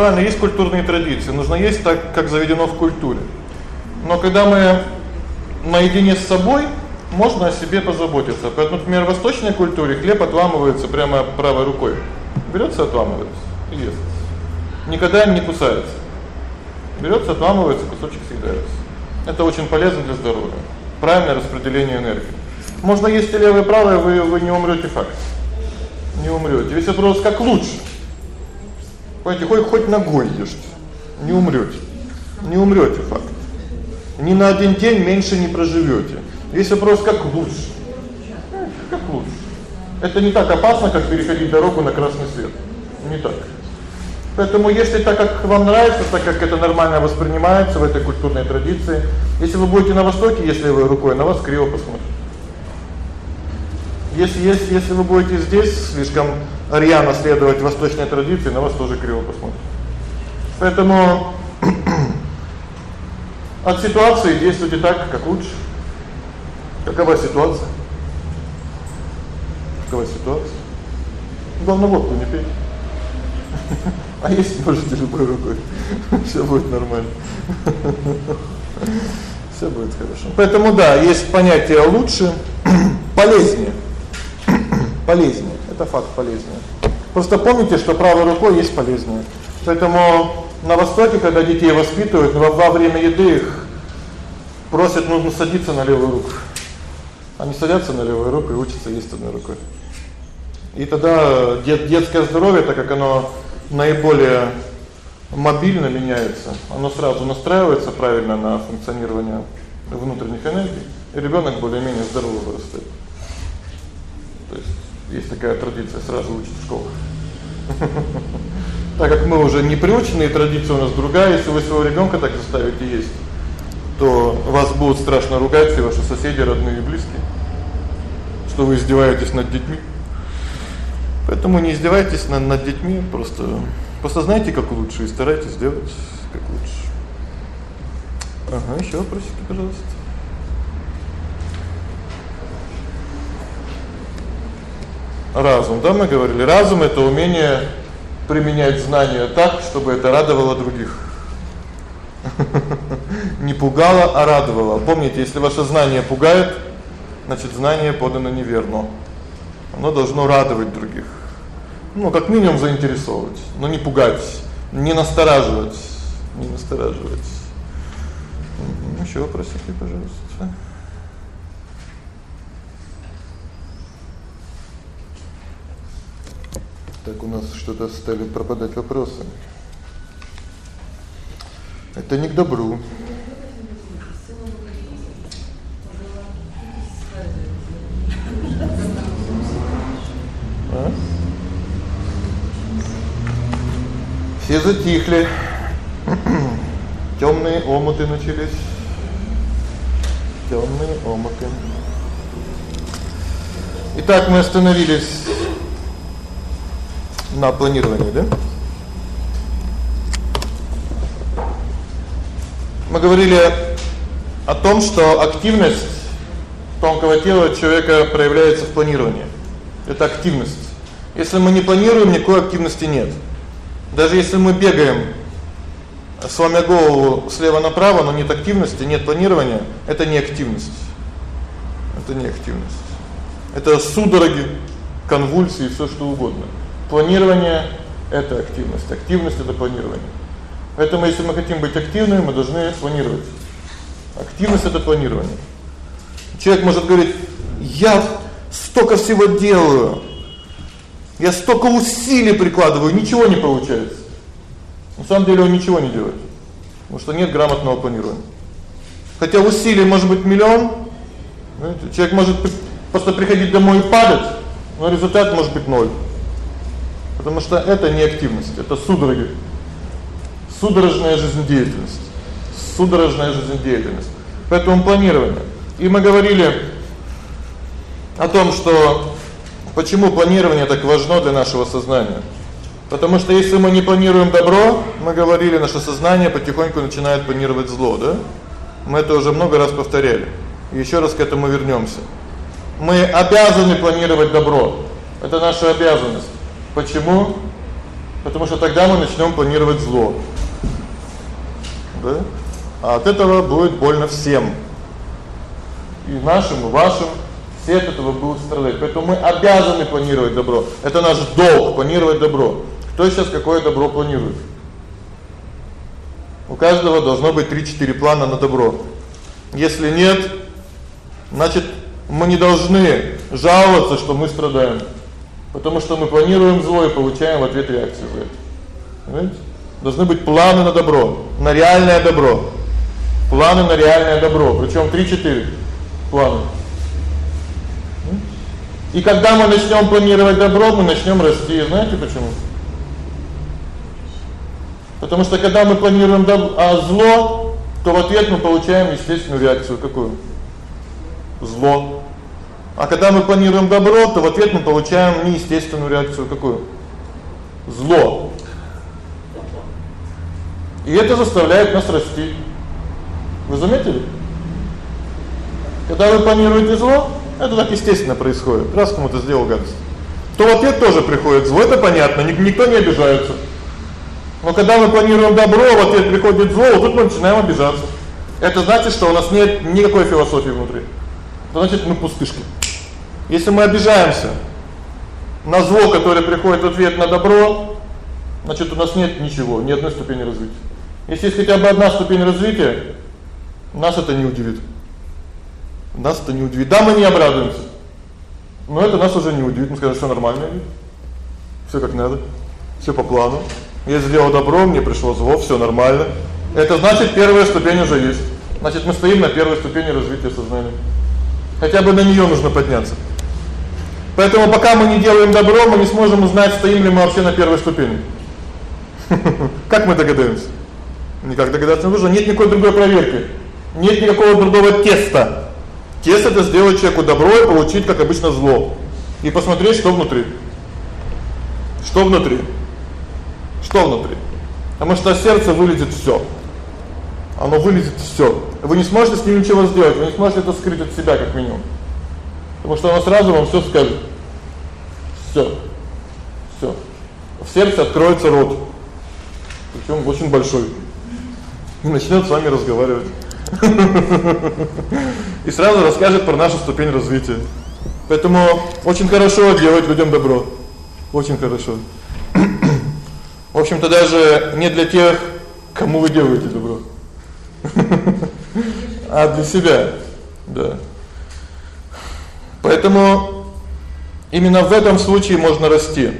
правильно, есть культурные традиции, нужно есть так, как заведено в культуре. Но когда мы наедине с собой, можно о себе позаботиться. Поэтому, например, в восточной культуре хлеб отламывается прямо правой рукой. Берётся, отламывается и ест. Никогда не кусается. Берётся, отламывается, кусочек съедается. Это очень полезно для здоровья. Правильное распределение энергии. Можно есть и левое, и правое, вы вы не умрёте факт. Не умрёте. Весь вопрос как лучше. Понимаете, хоть хоть ногой ешьте, не умрёте. Не умрёте факт. Ни на один день меньше не проживёте. Весь вопрос как лучше. Как лучше. Это не так опасно, как переходить дорогу на красный свет. Не так. Поэтому если так как вам нравится, так как это нормально воспринимается в этой культурной традиции, если вы будете на востоке, если вы рукой, на вас криво посмотрят. Если если если вы будете здесь слишком рьяно следовать восточной традиции, на вас тоже криво посмотрят. Поэтому от ситуации действуйте так, как лучше. Какова ситуация? Какова ситуация? Главное водку не пейте. А есть можете любой рукой. Всё будет нормально. Всё будет хорошо. Поэтому да, есть понятие лучше, полезнее. Полезнее. Это факт полезнее. Просто помните, что правой рукой есть полезнее. Поэтому на востоке, когда детей воспитывают, во, время еды их просят нужно садиться на левую руку. Они садятся на левую руку и учатся есть одной рукой. И тогда дет, детское здоровье, так как оно наиболее мобильно меняется, оно сразу настраивается правильно на функционирование внутренних энергий, и ребёнок более-менее здоровый вырастает. То есть есть такая традиция сразу учить в школах. Так как мы уже не приучены, традиция у нас другая, если вы своего ребёнка так заставите есть, то вас будут страшно ругать все ваши соседи, родные и близкие. Что вы издеваетесь над детьми? Поэтому не издевайтесь над над детьми, просто просто знайте, как лучше и старайтесь сделать как лучше. Ага, ещё вопросики, пожалуйста. Разум, да, мы говорили, разум это умение применять знания так, чтобы это радовало других. Не пугало, а радовало. Помните, если ваше знание пугает, значит, знание подано неверно. Оно должно радовать других ну, как минимум заинтересовывать, но не пугать, не настораживать, не настораживать. Ещё вопросики, пожалуйста. Так у нас что-то стали пропадать вопросы. Это не к добру. А? Все затихли. Тёмные омуты начались. Тёмные омуты. Итак, мы остановились на планировании, да? Мы говорили о том, что активность тонкого тела человека проявляется в планировании. Это активность. Если мы не планируем, никакой активности нет. Даже если мы бегаем, сломя голову слева направо, но нет активности, нет планирования, это не активность. Это не активность. Это судороги, конвульсии, всё что угодно. Планирование это активность. Активность это планирование. Поэтому если мы хотим быть активными, мы должны планировать. Активность это планирование. Человек может говорить: "Я столько всего делаю, я столько усилий прикладываю, ничего не получается. На самом деле он ничего не делает. Потому что нет грамотного планирования. Хотя усилий может быть миллион, знаете, человек может просто приходить домой и падать, но результат может быть ноль. Потому что это не активность, это судороги. Судорожная жизнедеятельность. Судорожная жизнедеятельность. Поэтому планирование. И мы говорили о том, что Почему планирование так важно для нашего сознания? Потому что если мы не планируем добро, мы говорили, наше сознание потихоньку начинает планировать зло, да? Мы это уже много раз повторяли. И ещё раз к этому вернёмся. Мы обязаны планировать добро. Это наша обязанность. Почему? Потому что тогда мы начнём планировать зло. Да? А от этого будет больно всем. И нашим, и вашим, все от этого будут страдать. Поэтому мы обязаны планировать добро. Это наш долг планировать добро. Кто сейчас какое добро планирует? У каждого должно быть 3-4 плана на добро. Если нет, значит, мы не должны жаловаться, что мы страдаем. Потому что мы планируем зло и получаем в ответ реакцию за. Понимаете? Должны быть планы на добро, на реальное добро. Планы на реальное добро, причём 3-4 плана. И когда мы начнём планировать добро, мы начнём расти. Знаете почему? Потому что когда мы планируем а зло, то в ответ мы получаем естественную реакцию какую? Зло. А когда мы планируем добро, то в ответ мы получаем неестественную реакцию какую? Зло. И это заставляет нас расти. Вы заметили? Когда вы планируете зло, это так естественно происходит. Раз кому-то сделал гадость, то в ответ тоже приходит зло, это понятно, никто не обижается. Но когда мы планируем добро, в ответ приходит зло, вот тут мы начинаем обижаться. Это значит, что у нас нет никакой философии внутри. Это значит, мы пустышки. Если мы обижаемся на зло, которое приходит в ответ на добро, значит, у нас нет ничего, ни одной ступени развития. Если есть хотя бы одна ступень развития, нас это не удивит. Нас это не удивит. Да, мы не обрадуемся. Но это нас уже не удивит. Мы скажем, что нормально. Всё как надо. Всё по плану. Я сделал добро, мне пришло зло, всё нормально. Это значит, первая ступень уже есть. Значит, мы стоим на первой ступени развития сознания. Хотя бы на неё нужно подняться. Поэтому пока мы не делаем добро, мы не сможем узнать, стоим ли мы вообще на первой ступени. Как мы догадаемся? Никак догадаться не нужно, нет никакой другой проверки. Нет никакого другого теста. Тест это сделать человеку добро и получить, как обычно, зло. И посмотреть, что внутри. Что внутри? Что внутри? Потому что сердце вылезет всё. Оно вылезет всё. Вы не сможете с ним ничего сделать, вы не сможете это скрыть от себя как минимум. Потому что оно сразу вам всё скажет. Всё. Всё. В сердце откроется рот. Причём очень большой. И начнёт с вами разговаривать. И сразу расскажет про нашу ступень развития. Поэтому очень хорошо делать людям добро. Очень хорошо. В общем-то даже не для тех, кому вы делаете добро. А для себя. Да. Поэтому именно в этом случае можно расти.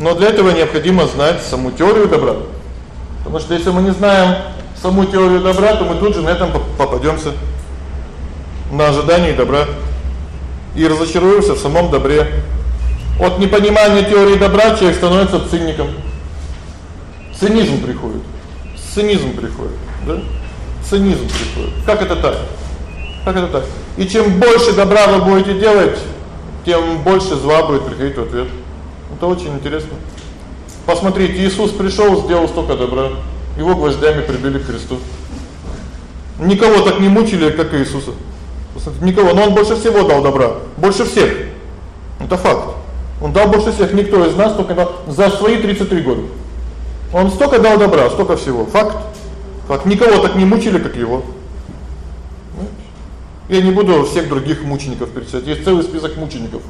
Но для этого необходимо знать саму теорию добра. Потому что если мы не знаем саму теорию добра, то мы тут же на этом попадёмся на ожидании добра и разочаруемся в самом добре. От непонимания теории добра человек становится циником. Цинизм приходит. Цинизм приходит, да? Цинизм приходит. Как это так? Как это так? И чем больше добра вы будете делать, тем больше зла будет приходить в ответ. Это очень интересно. Посмотрите, Иисус пришёл, сделал столько добра. Его гвоздями прибили к кресту. Никого так не мучили, как Иисуса. Посмотрите, никого, но он больше всего дал добра, больше всех. Это факт. Он дал больше всех, никто из нас только за свои 33 года. Он столько дал добра, столько всего. Факт. Факт. Никого так не мучили, как его. Я не буду всех других мучеников перечислять. Есть целый список мучеников.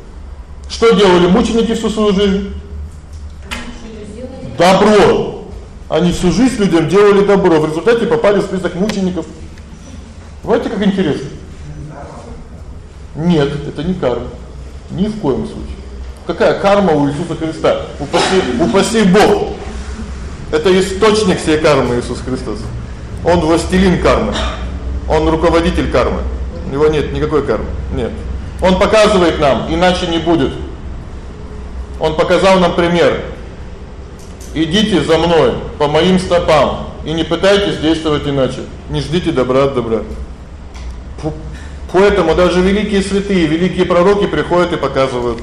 Что делали мученики всю свою жизнь? Добро. Они всю жизнь людям делали добро, в результате попали в список мучеников. Знаете, как интересно? Нет, это не карма. Ни в коем случае. Какая карма у Иисуса Христа? Упаси, упаси Бог. Это источник всей кармы Иисус Христос. Он властелин кармы. Он руководитель кармы. У него нет никакой кармы. Нет. Он показывает нам, иначе не будет. Он показал нам пример. Идите за мной по моим стопам и не пытайтесь действовать иначе. Не ждите добра от добра. Поэтому даже великие святые, великие пророки приходят и показывают: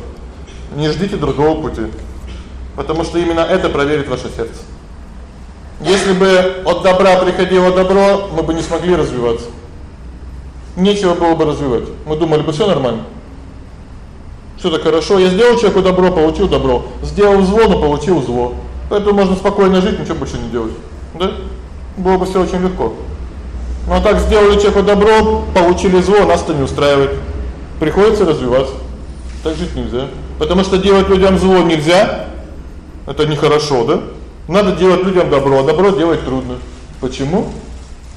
не ждите другого пути, потому что именно это проверит ваше сердце. Если бы от добра приходило добро, мы бы не смогли развиваться. Нечего было бы развивать. Мы думали бы всё нормально. Всё так хорошо. Я сделал человеку добро, получил добро. Сделал зло, получил зло. Поэтому можно спокойно жить, ничего больше не делать. Да? Было бы всё очень легко. Но так сделали человеку добро, получили зло, нас это не устраивает. Приходится развиваться. Так жить нельзя. Потому что делать людям зло нельзя. Это нехорошо, да? Надо делать людям добро, а добро делать трудно. Почему?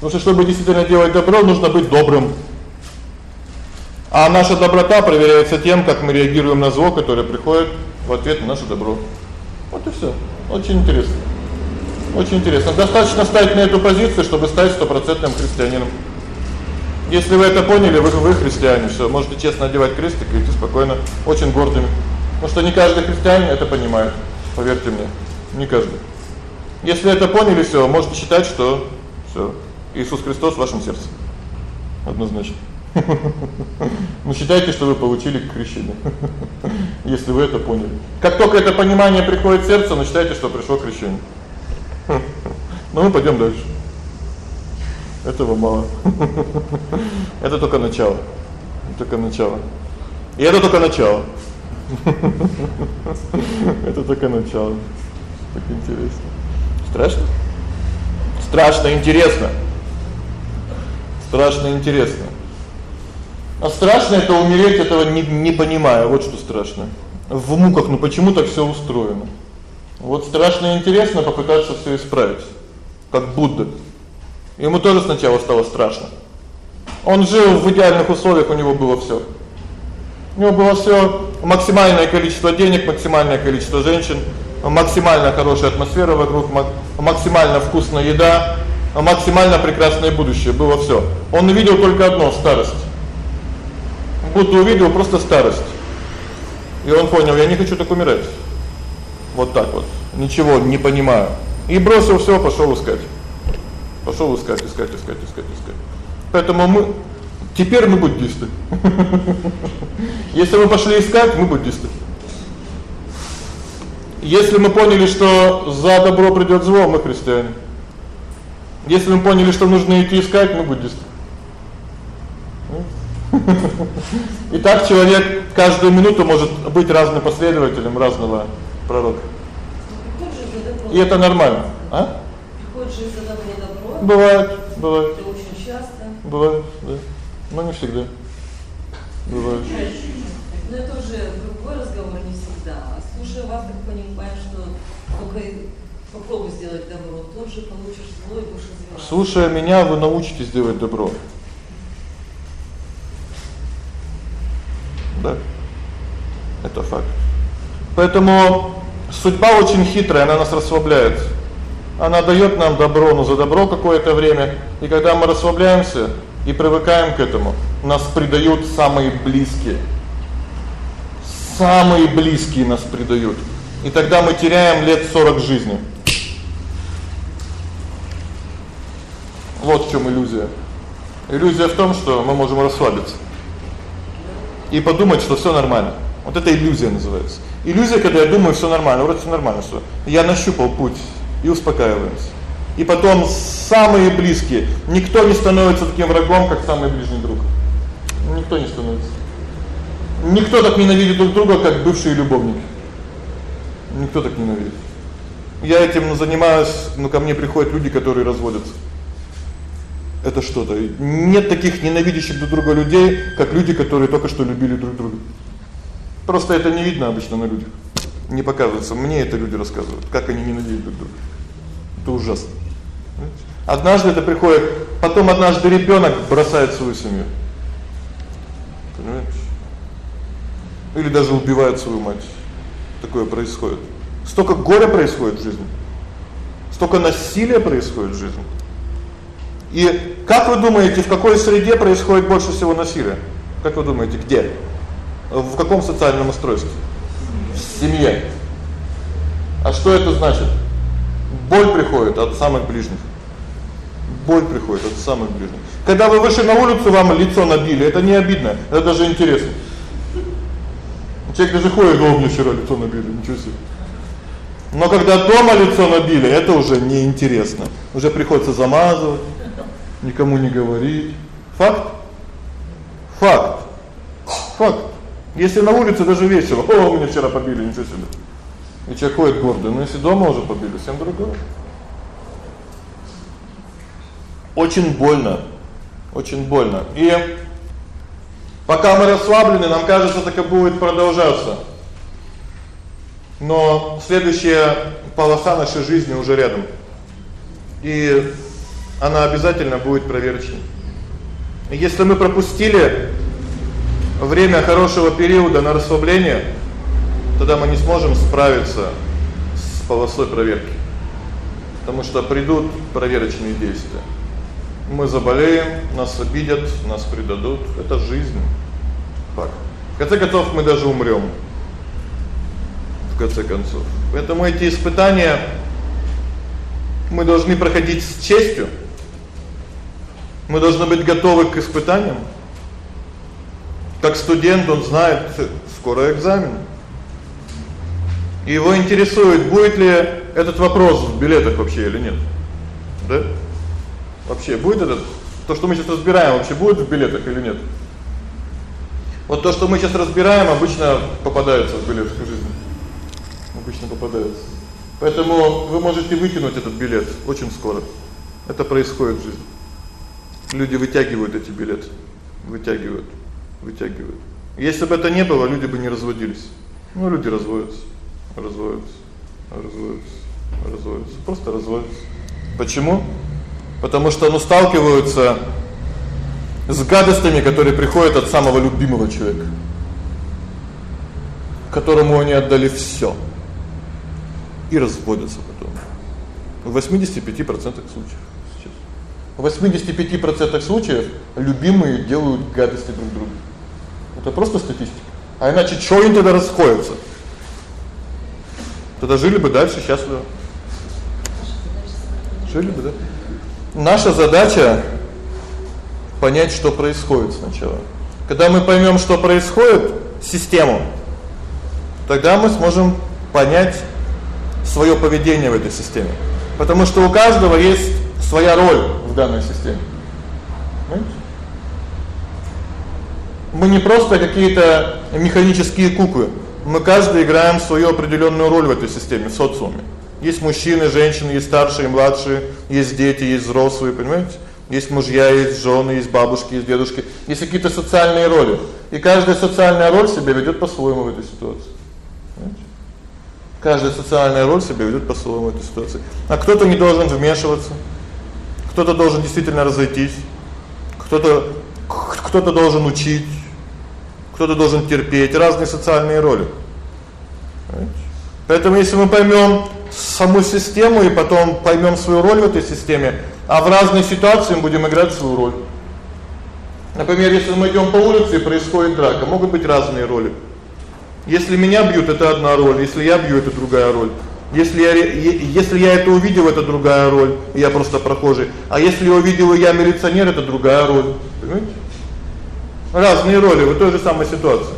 Потому что чтобы действительно делать добро, нужно быть добрым. А наша доброта проверяется тем, как мы реагируем на зло, которое приходит в ответ на наше добро. Вот и всё. Очень интересно. Очень интересно. Достаточно стать на эту позицию, чтобы стать стопроцентным христианином. Если вы это поняли, вы вы христиане, всё, можете честно одевать крестик и идти спокойно, очень гордыми. Потому что не каждый христианин это понимает, поверьте мне. Не каждый. Если это поняли, всё, можете считать, что всё. Иисус Христос в вашем сердце. Однозначно. Ну считайте, что вы получили крещение. Если вы это поняли. Как только это понимание приходит в сердце, ну считайте, что пришло крещение. Ну мы пойдём дальше. Этого мало. Это только начало. Только начало. И это только начало. Это только начало. Так интересно. Страшно? Страшно интересно. Страшно интересно. А страшно это умереть, этого не не понимая. Вот что страшно. В муках, ну почему так всё устроено? Вот страшно интересно попытаться всё исправить. Как Будда. Ему тоже сначала стало страшно. Он жил в идеальных условиях, у него было всё. У него было всё: максимальное количество денег, максимальное количество женщин, максимально хорошая атмосфера вокруг, максимально вкусная еда, максимально прекрасное будущее, было всё. Он увидел только одно старость. Будто увидел просто старость. И он понял: я не хочу так умирать. Вот так вот. Ничего не понимаю. И бросил всё, пошёл искать. Пошёл искать, искать, искать, искать, искать. Поэтому мы теперь мы буддисты. Если мы пошли искать, мы буддисты. Если мы поняли, что за добро придёт зло, мы христиане. Если мы поняли, что нужно идти искать, мы буддисты. И так человек каждую минуту может быть разным последователем разного пророка. И это нормально, а? Бывает, бывает. Это очень часто. Бывает, да. Но не всегда. Бывает. Но это уже другой разговор не всегда. Слушай вас, так понимаешь, что только попробуй сделать добро, тут же получишь зло и будешь развиваться. Слушая меня, вы научитесь делать добро. Да. Это факт. Поэтому судьба очень хитрая, она нас расслабляет. Она даёт нам добро, но за добро какое-то время, и когда мы расслабляемся и привыкаем к этому, нас предают самые близкие. Самые близкие нас предают. И тогда мы теряем лет 40 жизни. Вот в чём иллюзия. Иллюзия в том, что мы можем расслабиться и подумать, что всё нормально. Вот это иллюзия называется. Иллюзия, когда я думаю, всё нормально, вроде всё нормально, что я нащупал путь и успокаиваюсь. И потом самые близкие, никто не становится таким врагом, как самый ближний друг. Никто не становится. Никто так ненавидит друг друга, как бывшие любовники. Никто так ненавидит. Я этим занимаюсь, но ко мне приходят люди, которые разводятся это что-то. Нет таких ненавидящих друг друга людей, как люди, которые только что любили друг друга. Просто это не видно обычно на людях. Не показывается. Мне это люди рассказывают, как они ненавидят друг друга. Это ужасно. Однажды это приходит, потом однажды ребёнок бросает свою семью. Понимаешь? Или даже убивает свою мать. Такое происходит. Столько горя происходит в жизни. Столько насилия происходит в жизни. И как вы думаете, в какой среде происходит больше всего насилия? Как вы думаете, где? В каком социальном устройстве? В семье. А что это значит? Боль приходит от самых ближних. Боль приходит от самых ближних. Когда вы вышли на улицу, вам лицо набили, это не обидно, это даже интересно. Человек даже ходит, "О, мне вчера лицо набили", ничего себе. Но когда дома лицо набили, это уже неинтересно. Уже приходится замазывать никому не говорить. Факт? Факт. Факт. Если на улице даже весело, о, меня вчера побили, ничего себе. И человек ходит гордый, но если дома уже побили, всем другое. Очень больно. Очень больно. И пока мы расслаблены, нам кажется, так и будет продолжаться. Но следующая полоса нашей жизни уже рядом. И она обязательно будет проверочной. Если мы пропустили время хорошего периода на расслабление, тогда мы не сможем справиться с полосой проверки. Потому что придут проверочные действия. Мы заболеем, нас обидят, нас предадут. Это жизнь. Факт. В конце концов мы даже умрём. В конце концов. Поэтому эти испытания мы должны проходить с честью. Мы должны быть готовы к испытаниям. Как студент, он знает, скоро экзамен. И его интересует, будет ли этот вопрос в билетах вообще или нет. Да? Вообще будет этот то, что мы сейчас разбираем, вообще будет в билетах или нет? Вот то, что мы сейчас разбираем, обычно попадается в билетах жизни. Обычно попадается. Поэтому вы можете вытянуть этот билет очень скоро. Это происходит в жизни. Люди вытягивают эти билеты, вытягивают, вытягивают. Если бы это не было, люди бы не разводились. Ну люди разводятся, разводятся, разводятся, разводятся, просто разводятся. Почему? Потому что ну сталкиваются с гадостями, которые приходят от самого любимого человека, которому они отдали всё. И разводятся потом. В 85% случаев. В 85% случаев любимые делают гадости друг другу. Это просто статистика. А иначе что они тогда расходятся? Тогда жили бы дальше счастливо. Жили бы, да? Наша задача понять, что происходит сначала. Когда мы поймём, что происходит, систему, тогда мы сможем понять своё поведение в этой системе. Потому что у каждого есть своя роль в данной системе. Понимаете? Мы не просто какие-то механические куклы. Мы каждый играем свою определённую роль в этой системе, в социуме. Есть мужчины, женщины, есть старшие, младшие, есть дети, есть взрослые, понимаете? Есть мужья, есть жены, есть бабушки, есть дедушки. Есть какие-то социальные роли. И каждая социальная роль себя ведёт по-своему в этой ситуации. Понимаете? Каждая социальная роль себя ведёт по-своему в этой ситуации. А кто-то не должен вмешиваться. Кто-то должен действительно разойтись. Кто-то кто-то должен учить. Кто-то должен терпеть разные социальные роли. Поэтому если мы поймём саму систему и потом поймём свою роль в этой системе, а в разные ситуации мы будем играть свою роль. Например, если мы идём по улице и происходит драка, могут быть разные роли. Если меня бьют это одна роль, если я бью это другая роль. Если я если я это увидел, это другая роль, я просто прохожий. А если увидел я милиционер, это другая роль. Понимаете? Разные роли в той же самой ситуации.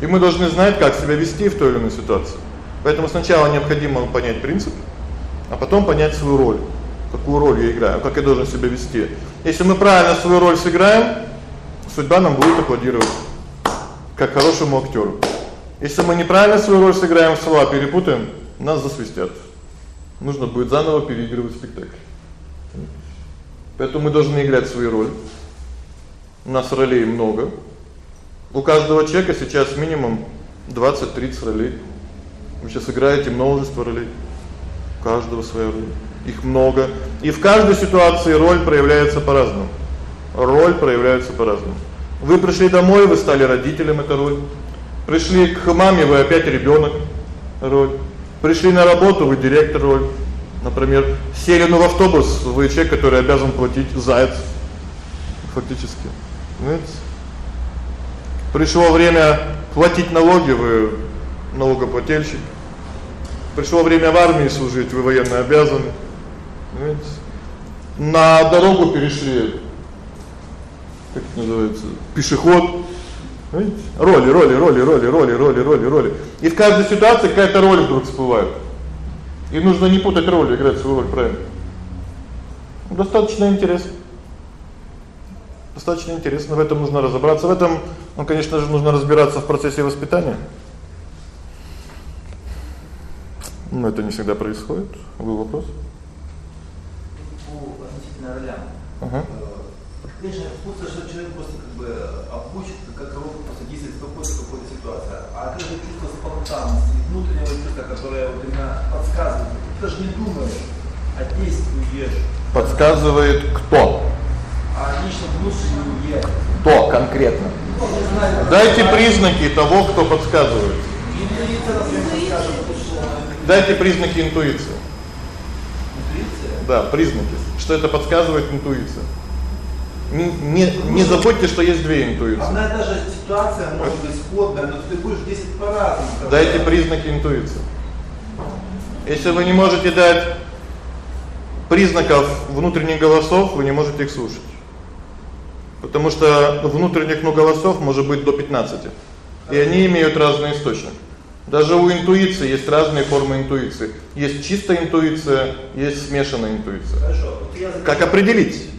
И мы должны знать, как себя вести в той или иной ситуации. Поэтому сначала необходимо понять принцип, а потом понять свою роль. Какую роль я играю, как я должен себя вести. Если мы правильно свою роль сыграем, судьба нам будет аплодировать как хорошему актёру. Если мы неправильно свою роль сыграем, слова перепутаем, нас засвистят. Нужно будет заново переигрывать спектакль. Поэтому мы должны играть свою роль. У нас ролей много. У каждого человека сейчас минимум 20-30 ролей. Вы сейчас играете множество ролей. У каждого своя роль. Их много, и в каждой ситуации роль проявляется по-разному. Роль проявляется по-разному. Вы пришли домой, вы стали родителем это роль. Пришли к маме, вы опять ребёнок. Роль. Пришли на работу, вы директор. Например, сели ну в автобус, вы человек, который обязан платить за это. Фактически. Понимаете? Пришло время платить налоги, вы налогоплательщик. Пришло время в армии служить, вы военно обязаны. Понимаете? На дорогу перешли. Как это называется? Пешеход. Понимаете? Роли, роли, роли, роли, роли, роли, роли, роли. И в каждой ситуации какая-то роль вдруг всплывает. И нужно не путать роли, играть свою роль правильно. Достаточно интересно. Достаточно интересно, в этом нужно разобраться. В этом, ну, конечно же, нужно разбираться в процессе воспитания. Но это не всегда происходит. Был вопрос? По относительно ролям. Ага. Конечно, хочется, что человек просто как бы обучит, как коробка просто действует в какой-то какой-то ситуации. А каждое чувство спонтанности, внутреннего чувства, которое вот именно подсказывает, ты даже не думаешь, а действуешь. Подсказывает кто? А лично внутреннее. Кто конкретно? Ну, знаю, Дайте признаки того, кто подсказывает. Интуиция, подскажет. Дайте признаки интуиции. Интуиция? Да, признаки. Что это подсказывает интуиция. Не не, не забудьте, что есть две интуиции. Одна и та же ситуация может быть сходная, но ты будешь 10 по-разному. Дайте признаки интуиции. Если вы не можете дать признаков внутренних голосов, вы не можете их слушать. Потому что внутренних ну голосов может быть до 15. И они имеют разный источник. Даже у интуиции есть разные формы интуиции. Есть чистая интуиция, есть смешанная интуиция. Хорошо. Вот я Как определить?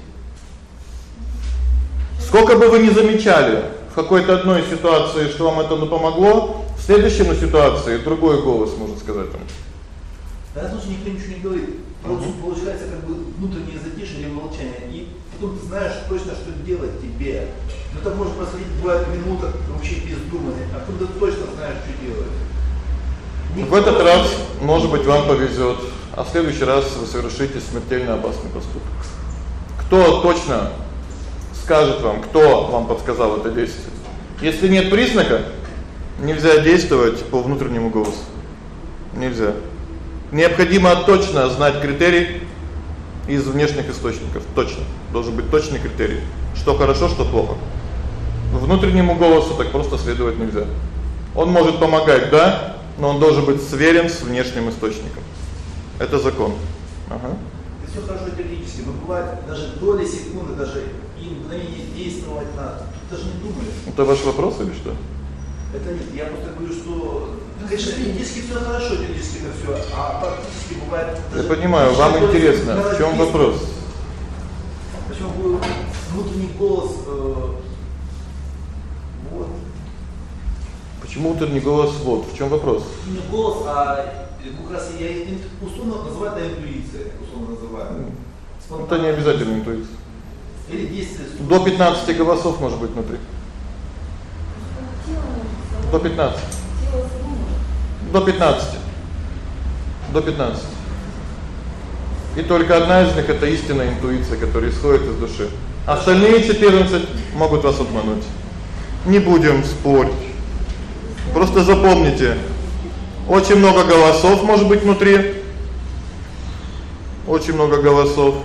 Сколько бы вы ни замечали в какой-то одной ситуации, что вам это ну помогло, в следующей ну, ситуации другой голос может сказать вам. В данном случае никто ничего не говорит. Просто получается как бы внутреннее затишье или молчание. И потом ты знаешь точно, что делать тебе. Но это может происходить бывает минута вообще без думания, а тут ты точно знаешь, что делать. В этот раз, может быть, вам повезёт, а в следующий раз вы совершите смертельно опасный поступок. Кто точно скажет вам, кто вам подсказал это действие? Если нет признака, нельзя действовать по внутреннему голосу. Нельзя. Необходимо точно знать критерий из внешних источников. Точно. Должен быть точный критерий, что хорошо, что плохо. Внутреннему голосу так просто следовать нельзя. Он может помогать, да, но он должен быть сверен с внешним источником. Это закон. Ага. Всё хорошо теоретически, но бывает даже доли секунды, даже и мгновение действовать надо. Ты даже не думаешь. Это ваш вопрос или что? Это нет, я просто говорю, что конечно, теоретически всё хорошо, теоретически это всё, а практически бывает Я понимаю, вам интересно, в надо вопрос? Почему был внутренний голос э, вот Почему утренний голос вот? В чём вопрос? не голос, а э, как раз я условно называю это интуиция, условно называю. Это не обязательно интуиция. До 15 голосов может быть внутри. До 15. Тело само может. До 15. До 15. И только одна из них это истинная интуиция, которая исходит из души. Остальные 14 могут вас обмануть. Не будем спорить. Просто запомните. Очень много голосов может быть внутри. Очень много голосов.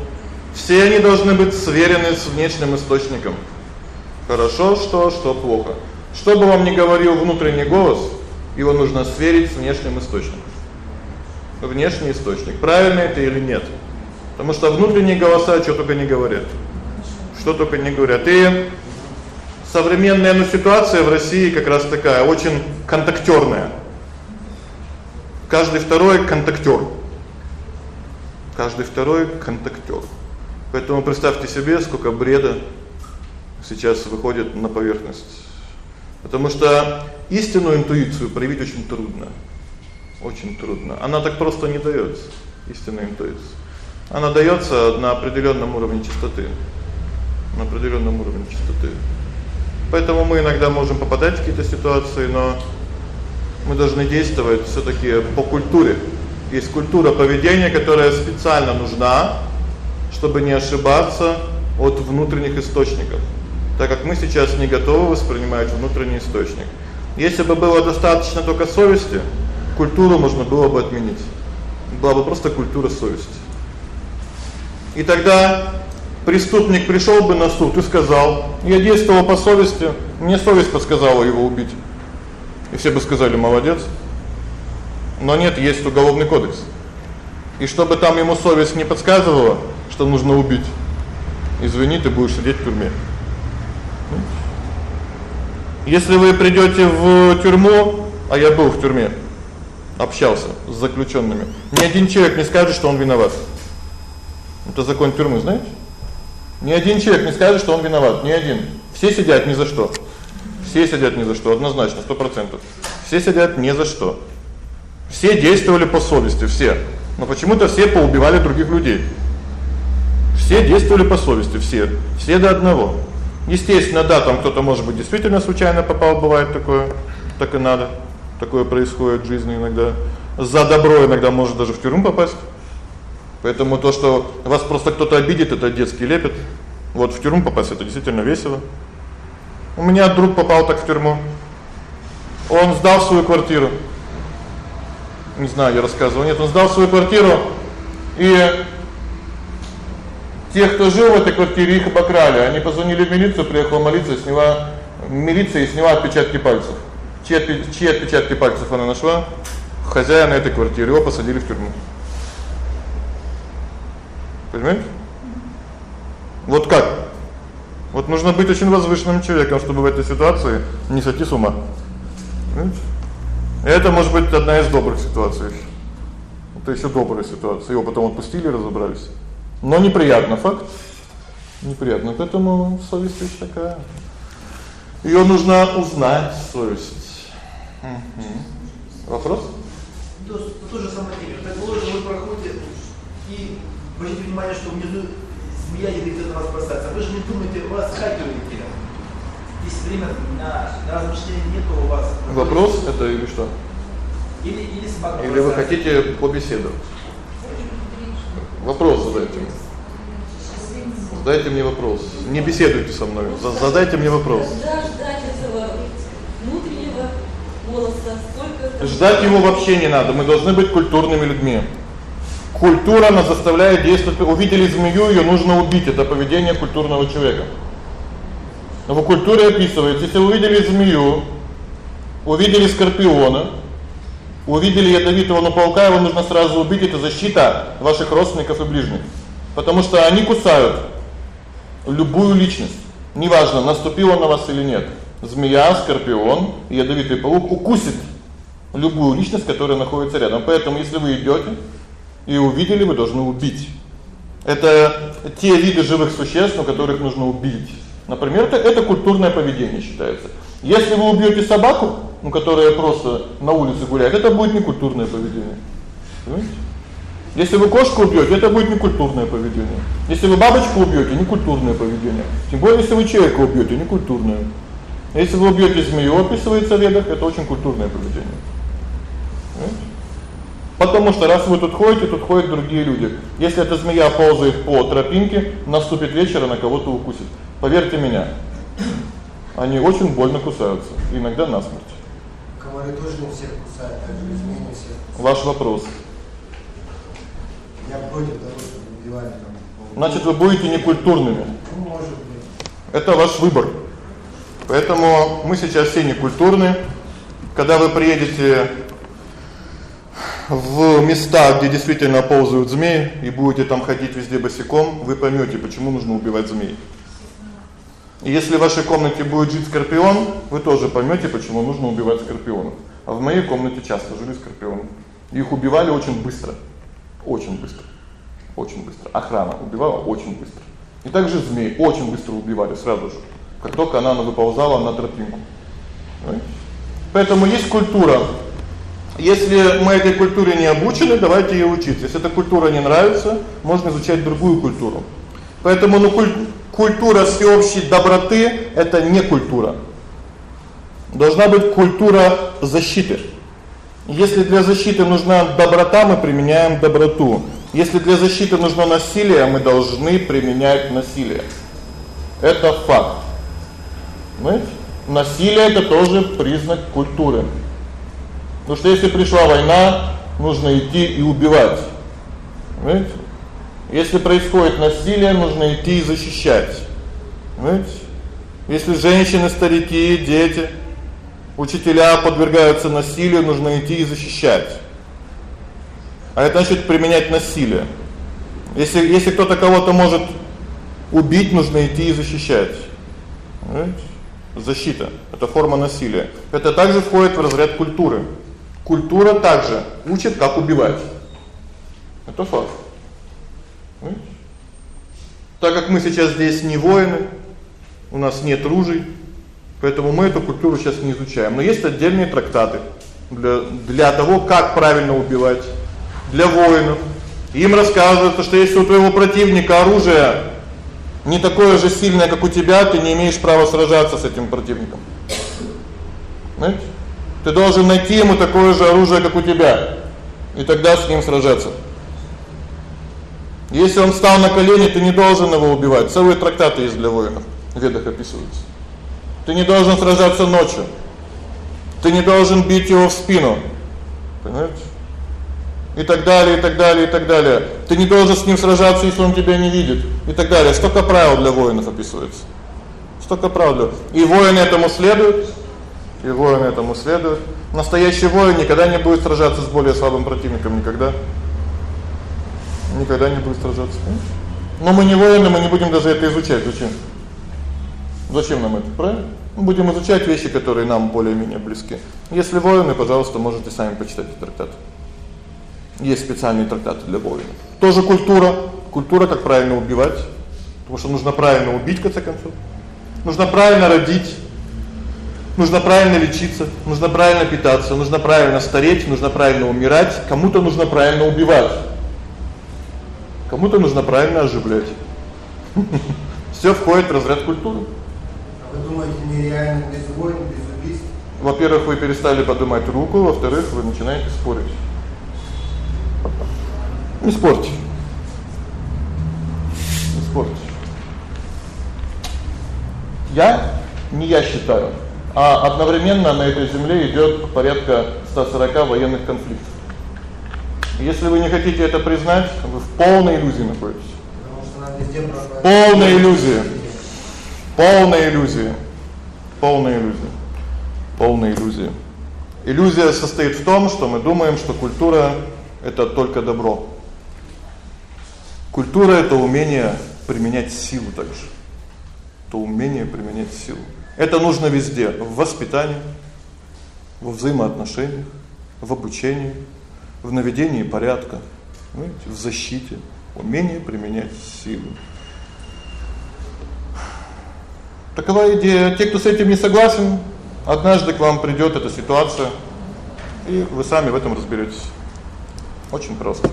Все они должны быть сверены с внешним источником. Хорошо, что, что плохо. Что бы вам ни говорил внутренний голос, его нужно сверить с внешним источником. Внешний источник, правильно это или нет? Потому что внутренние голоса что только не говорят. Что только не говорят. И современная ну ситуация в России как раз такая, очень контактёрная. Каждый второй контактёр. Каждый второй контактёр. Поэтому представьте себе, сколько бреда сейчас выходит на поверхность. Потому что истинную интуицию проявить очень трудно. Очень трудно. Она так просто не даётся, истинная интуиция. Она даётся на определённом уровне чистоты. На определённом уровне чистоты. Поэтому мы иногда можем попадать в какие-то ситуации, но мы должны действовать всё-таки по культуре. Есть культура поведения, которая специально нужна, чтобы не ошибаться от внутренних источников. Так как мы сейчас не готовы воспринимать внутренний источник. Если бы было достаточно только совести, культуру можно было бы отменить. Была бы просто культура совести. И тогда преступник пришёл бы на суд и сказал: "Я действовал по совести, мне совесть подсказала его убить". И все бы сказали: "Молодец". Но нет, есть уголовный кодекс. И чтобы там ему совесть не подсказывала, что нужно убить. Извини, ты будешь сидеть в тюрьме. Если вы придёте в тюрьму, а я был в тюрьме, общался с заключёнными, ни один человек не скажет, что он виноват. Это закон тюрьмы, знаете? Ни один человек не скажет, что он виноват, ни один. Все сидят ни за что. Все сидят ни за что, однозначно, 100%. Все сидят ни за что. Все действовали по совести, все. Но почему-то все поубивали других людей. Все действовали по совести, все, все до одного. Естественно, да, там кто-то, может быть, действительно случайно попал, бывает такое. Так и надо. Такое происходит в жизни иногда. За добро иногда может даже в тюрьму попасть. Поэтому то, что вас просто кто-то обидит, это детский лепет. Вот в тюрьму попасть это действительно весело. У меня друг попал так в тюрьму. Он сдал свою квартиру. Не знаю, я рассказывал. Нет, он сдал свою квартиру и те, кто жил в этой квартире, их обокрали. Они позвонили в милицию, приехала милиция, сняла милиция и сняла отпечатки пальцев. Чьи чьи отпечатки пальцев она нашла? Хозяина этой квартиры, его посадили в тюрьму. Понимаете? Вот как? Вот нужно быть очень возвышенным человеком, чтобы в этой ситуации не сойти с ума. Понимаете? Это может быть одна из добрых ситуаций. Это ещё добрая ситуация. Его потом отпустили, разобрались. Но неприятно факт. Неприятно. Поэтому совесть вещь такая. Её нужно узнать, совесть. Угу. Вопрос? То, то же самое теме. Предположим, вы проходите и обратите внимание, что внизу змея не идет на вас бросаться. Вы же не думаете, у вас хакеры или Здесь время на, на размышления нет у вас. Вопрос это или что? Или или собака. Или вы хотите побеседовать? Вопрос задайте. Задайте мне вопрос. Не беседуйте со мной. Задайте мне вопрос. Ждать этого внутреннего голоса, сколько Ждать его вообще не надо. Мы должны быть культурными людьми. Культура нас заставляет действовать. Увидели змею, её нужно убить. Это поведение культурного человека. Но в культуре описывается, если увидели змею, увидели скорпиона, увидели ядовитого паука, его нужно сразу убить, это защита ваших родственников и ближних. Потому что они кусают любую личность. Неважно, наступил он на вас или нет. Змея, скорпион, ядовитый паук укусит любую личность, которая находится рядом. Поэтому если вы идёте и увидели, вы должны убить. Это те виды живых существ, которых нужно убить. Например, это это культурное поведение считается. Если вы убьёте собаку, ну, которая просто на улице гуляет, это будет не культурное поведение. Понимаете? Если вы кошку убьёте, это будет не культурное поведение. Если вы бабочку убьёте, не культурное поведение. Тем более если вы человека убьёте, не культурное. Если вы убьёте змею, описывается в ведах, это очень культурное поведение. Понимаете? Потому что раз вы тут ходите, тут ходят другие люди. Если эта змея ползает по тропинке, наступит вечер, она кого-то укусит. Поверьте меня. Они очень больно кусаются, иногда насмерть. Комары тоже не всех кусают, так же всех. Ваш вопрос. Я против того, чтобы убивали там. Значит, вы будете некультурными. Ну, может быть. Это ваш выбор. Поэтому мы сейчас все некультурны. Когда вы приедете в места, где действительно ползают змеи, и будете там ходить везде босиком, вы поймёте, почему нужно убивать змей. Если в вашей комнате будет жить скорпион, вы тоже поймёте, почему нужно убивать скорпионов. А в моей комнате часто жили скорпионы. Их убивали очень быстро. Очень быстро. Очень быстро. Охрана убивала очень быстро. И также змей очень быстро убивали сразу же, как только она выползала на тропинку. Поэтому есть культура. Если мы этой культуре не обучены, давайте её учить. Если эта культура не нравится, можно изучать другую культуру. Поэтому ну куль культура всеобщей доброты это не культура. Должна быть культура защиты. Если для защиты нужна доброта, мы применяем доброту. Если для защиты нужно насилие, мы должны применять насилие. Это факт. Понимаете? Насилие это тоже признак культуры. Потому что если пришла война, нужно идти и убивать. Понимаете? Если происходит насилие, нужно идти и защищать. Понимаете? Если женщины, старики, дети, учителя подвергаются насилию, нужно идти и защищать. А это значит применять насилие. Если если кто-то кого-то может убить, нужно идти и защищать. Понимаете? Защита это форма насилия. Это также входит в разряд культуры. Культура также учит, как убивать. Это факт. Так как мы сейчас здесь не воины, у нас нет ружей, поэтому мы эту культуру сейчас не изучаем. Но есть отдельные трактаты. для для того, как правильно убивать, для воинов. Им рассказывают, что если у твоего противника оружие не такое же сильное, как у тебя, ты не имеешь права сражаться с этим противником. Знаете? Ты должен найти ему такое же оружие, как у тебя, и тогда с ним сражаться. Если он встал на колени, ты не должен его убивать. Целые трактаты есть для воинов. В Ведах описывается. Ты не должен сражаться ночью. Ты не должен бить его в спину. Понимаете? И так далее, и так далее, и так далее. Ты не должен с ним сражаться, если он тебя не видит. И так далее. Столько правил для воинов описывается. Столько правил. И воины этому следуют. И воины этому следуют. Настоящий воин никогда не будет сражаться с более слабым противником никогда никогда не будет сражаться. Но мы не воины, мы не будем даже это изучать, зачем? Зачем нам это, правильно? Мы будем изучать вещи, которые нам более-менее близки. Если воины, пожалуйста, можете сами почитать трактат. Есть специальные трактаты для воинов. Тоже культура, культура, как правильно убивать, потому что нужно правильно убить в конце концов. Нужно правильно родить. Нужно правильно лечиться, нужно правильно питаться, нужно правильно стареть, нужно правильно умирать, кому-то нужно правильно убивать. Кому-то нужно правильно оживлять. Всё входит в разряд культуры. А вы думаете, нереально без войн, без убийств? Во-первых, вы перестали поднимать руку, во-вторых, вы начинаете спорить. Не спорьте. Не спорьте. Я не я считаю, а одновременно на этой земле идёт порядка 140 военных конфликтов. Если вы не хотите это признать, вы в полной иллюзии находитесь. Полная иллюзия. Полная иллюзия. Полная иллюзия. Полная иллюзия. Иллюзия состоит в том, что мы думаем, что культура это только добро. Культура это умение применять силу также. То умение применять силу. Это нужно везде: в воспитании, во взаимоотношениях, в обучении, в наведении порядка, знаете, в защите, умение применять силу. Такова идея. Те, кто с этим не согласен, однажды к вам придёт эта ситуация, и вы сами в этом разберётесь. Очень просто.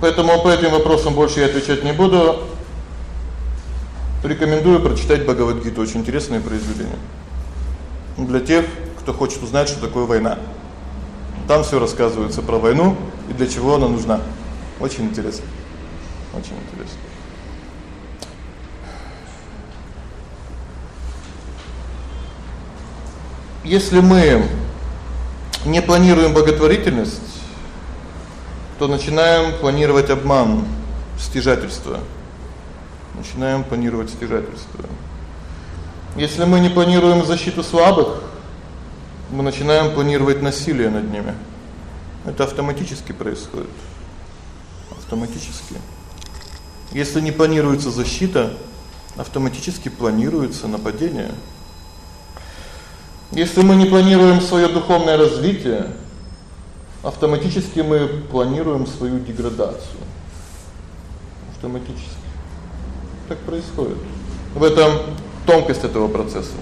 Поэтому по этим вопросам больше я отвечать не буду. Рекомендую прочитать Бхагавад-гиту, очень интересное произведение. Для тех, кто хочет узнать, что такое война. Там всё рассказывается про войну и для чего она нужна. Очень интересно. Очень интересно. Если мы не планируем благотворительность, то начинаем планировать обман, стяжательство. Начинаем планировать стяжательство. Если мы не планируем защиту слабых, мы начинаем планировать насилие над ними. Это автоматически происходит. Автоматически. Если не планируется защита, автоматически планируется нападение. Если мы не планируем своё духовное развитие, автоматически мы планируем свою деградацию. Автоматически. Так происходит. В этом тонкость этого процесса.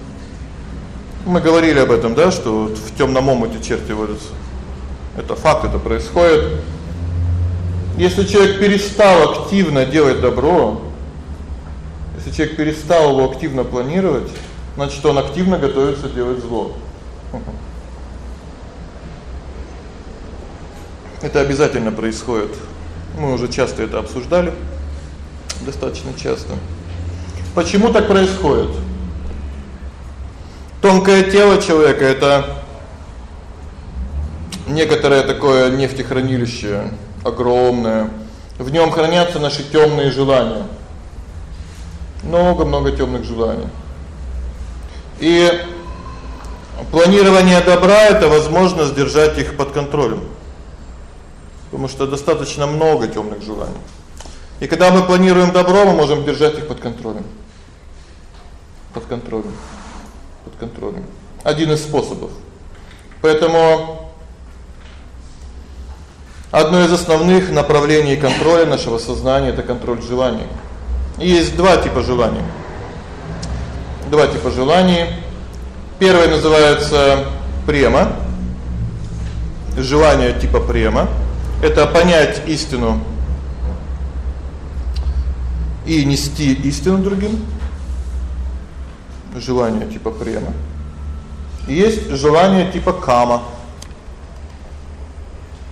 Мы говорили об этом, да, что вот в тёмном омуте черти водятся. Это факт, это происходит. Если человек перестал активно делать добро, если человек перестал его активно планировать, значит, он активно готовится делать зло. Это обязательно происходит. Мы уже часто это обсуждали. Достаточно часто. Почему так происходит? Тонкое тело человека это некоторое такое нефтехранилище огромное. В нём хранятся наши тёмные желания. Много-много тёмных желаний. И планирование добра это возможность держать их под контролем. Потому что достаточно много тёмных желаний. И когда мы планируем добро, мы можем держать их под контролем. Под контролем под контролем. Один из способов. Поэтому одно из основных направлений контроля нашего сознания это контроль желаний. И есть два типа желаний. Два типа желаний. Первое называется према. Желание типа према это понять истину и нести истину другим. Желание типа према. И есть желание типа кама.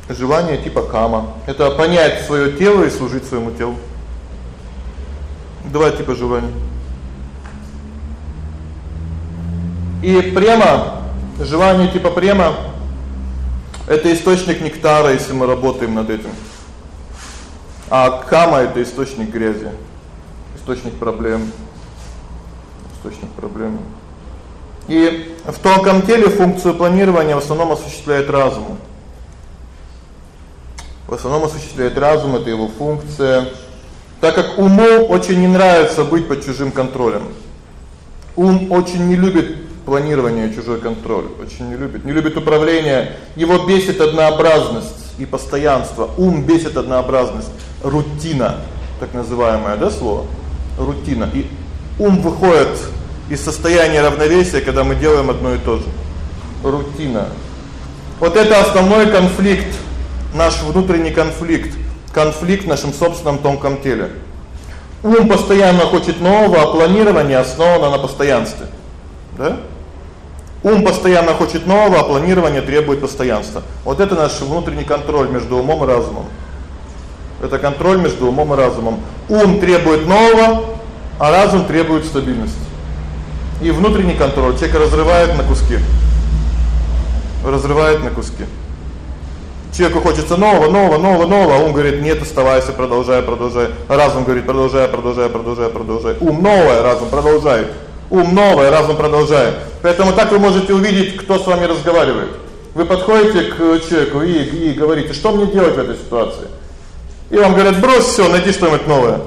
Желание типа кама это понять своё тело и служить своему телу. Два типа желаний. И према, желание типа према это источник нектара, если мы работаем над этим. А кама это источник грязи, источник проблем. Источник проблем. И в тонком теле функцию планирования в основном осуществляет разум. В основном осуществляет разум, это его функция. Так как уму очень не нравится быть под чужим контролем. Ум очень не любит планирование, чужой контроль, очень не любит. Не любит управление, его бесит однообразность и постоянство. Ум бесит однообразность, рутина, так называемое, да, слово? Рутина. И ум выходит из состояния равновесия, когда мы делаем одно и то же. Рутина. Вот это основной конфликт, наш внутренний конфликт, конфликт в нашем собственном тонком теле. Ум постоянно хочет нового, а планирование основано на постоянстве. Да? Ум постоянно хочет нового, а планирование требует постоянства. Вот это наш внутренний контроль между умом и разумом. Это контроль между умом и разумом. Ум требует нового, а разум требует стабильности. И внутренний контроль человека разрывает на куски. Разрывает на куски. Человеку хочется нового, нового, нового, нового, а он говорит: "Нет, оставайся, продолжай, продолжай". Разум говорит: "Продолжай, продолжай, продолжай, продолжай". Ум новое, разум продолжает. Ум новое, разум продолжает. Поэтому так вы можете увидеть, кто с вами разговаривает. Вы подходите к человеку и и говорите: "Что мне делать в этой ситуации?" И вам говорят: "Брось всё, найди что-нибудь новое".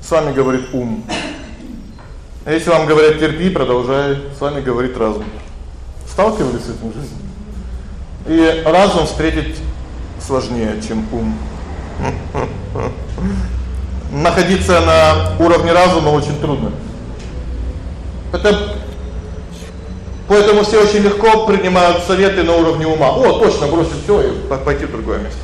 С вами говорит ум. А если вам говорят: "Терпи, продолжай", с вами говорит разум. Сталкивались с этим в жизни? И разум встретить сложнее, чем ум. Находиться на уровне разума очень трудно. Это поэтому все очень легко принимают советы на уровне ума. О, точно бросить всё и пойти в другое место.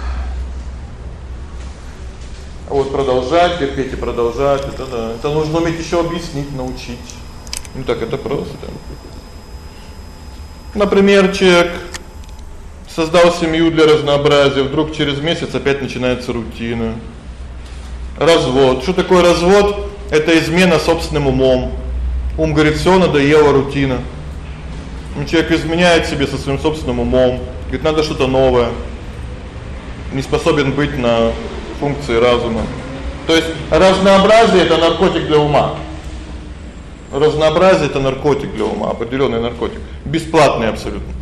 Вот продолжать, терпеть и продолжать это да. Это нужно уметь ещё объяснить, научить. Ну так это просто. Например, человек создал семью для разнообразия, вдруг через месяц опять начинается рутина. Развод. Что такое развод? Это измена собственным умом. Ум говорит: "Всё, надоела рутина". Ну человек изменяет себе со своим собственным умом, говорит: "Надо что-то новое". Не способен быть на функции разума. То есть разнообразие это наркотик для ума. Разнообразие это наркотик для ума, определённый наркотик, бесплатный абсолютно.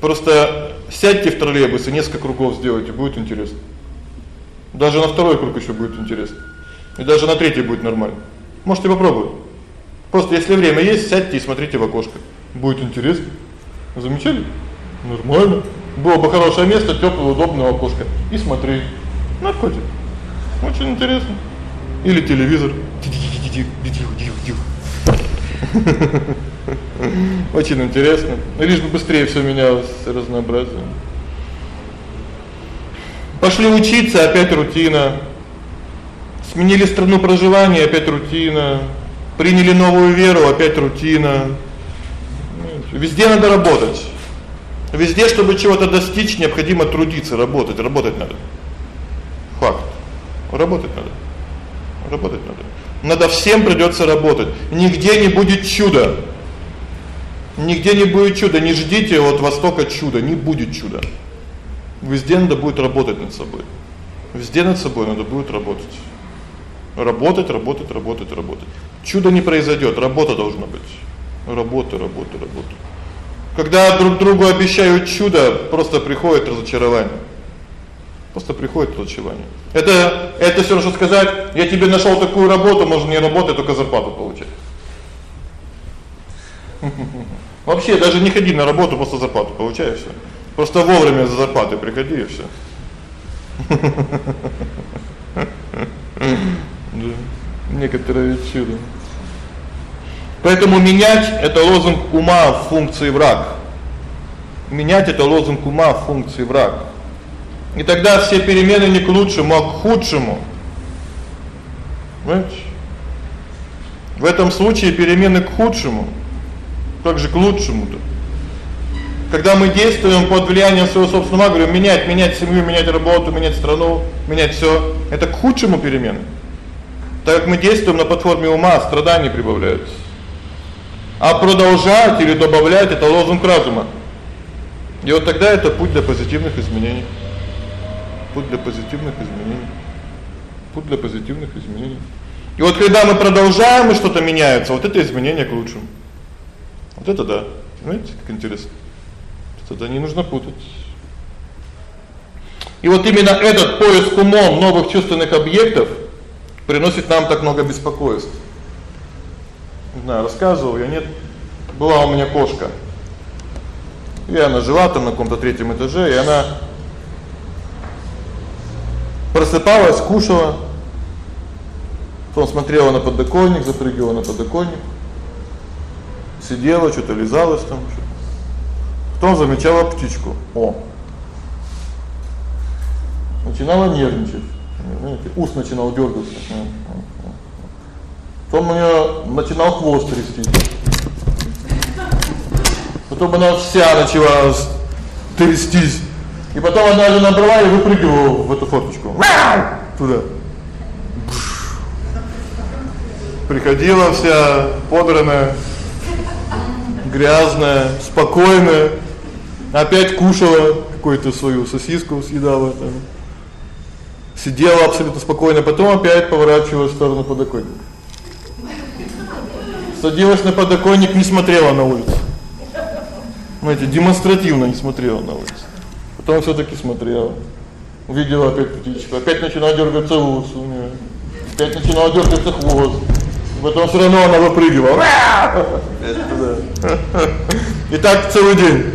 Просто сядьте в троллейбус и несколько кругов сделайте, будет интересно. Даже на второй круг ещё будет интересно. И даже на третий будет нормально. Можете попробовать. Просто если время есть, сядьте и смотрите в окошко. Будет интересно. Замечали? Нормально. Было бы хорошее место, тёплое, удобное окошко. И смотри. Наркотик. Очень интересно. Или телевизор. Очень интересно. Лишь бы быстрее всё менялось, разнообразие. Пошли учиться, опять рутина. Сменили страну проживания, опять рутина. Приняли новую веру, опять рутина. Везде надо работать. Везде, чтобы чего-то достичь, необходимо трудиться, работать, работать надо. Работать надо. Работать надо. Надо всем придётся работать. Нигде не будет чуда. Нигде не будет чуда. Не ждите от востока чуда, не будет чуда. Везде надо будет работать над собой. Везде над собой надо будет работать. Работать, работать, работать, работать. Чудо не произойдёт, работа должна быть. Работа, работа, работа. Когда друг другу обещают чудо, просто приходит разочарование. Просто приходит разочарование. Это это всё равно что сказать: "Я тебе нашёл такую работу, можно не работать, только зарплату получать". Вообще даже не ходи на работу, просто зарплату получаешь всё. Просто вовремя за зарплатой приходи и всё. Да. Некоторые чудо. Поэтому менять это лозунг ума в функции враг. Менять это лозунг ума в функции враг. И тогда все перемены не к лучшему, а к худшему. Понимаете? В этом случае перемены к худшему, как же к лучшему-то. Когда мы действуем под влиянием своего собственного говорю, менять, менять семью, менять работу, менять страну, менять всё, это к худшему перемены. Так как мы действуем на платформе ума, страдания прибавляются. А продолжать или добавлять это лозунг разума. И вот тогда это путь для позитивных изменений. Путь для позитивных изменений. Путь для позитивных изменений. И вот когда мы продолжаем, и что-то меняется, вот это изменение к лучшему. Вот это да. Знаете, как интересно. Это не нужно путать. И вот именно этот поиск умом новых чувственных объектов приносит нам так много беспокойств. Не знаю, рассказывал я нет. Была у меня кошка. И она жила там на каком-то третьем этаже, и она просыпалась, кушала. Потом смотрела на подоконник, запрыгивала на подоконник. Сидела, что-то лизалась там, что Потом замечала птичку. О. Начинала нервничать. Ус начинал дёргаться. Потом у неё начинал хвост трястись. Потом она вся начала трястись. И потом она же набрала и выпрыгивала в эту форточку. Туда. Приходила вся подранная, грязная, спокойная, опять кушала какую-то свою сосиску, съедала там. Сидела абсолютно спокойно, потом опять поворачивалась в сторону подоконника. Садилась на подоконник, не смотрела на улицу. Знаете, демонстративно не смотрела на улицу. Потом всё-таки смотрела. Увидела опять птичку, опять начинала дёргаться ус у неё. Опять начинала дёргаться хвост. Потом всё равно она выпрыгивала. И так целый день.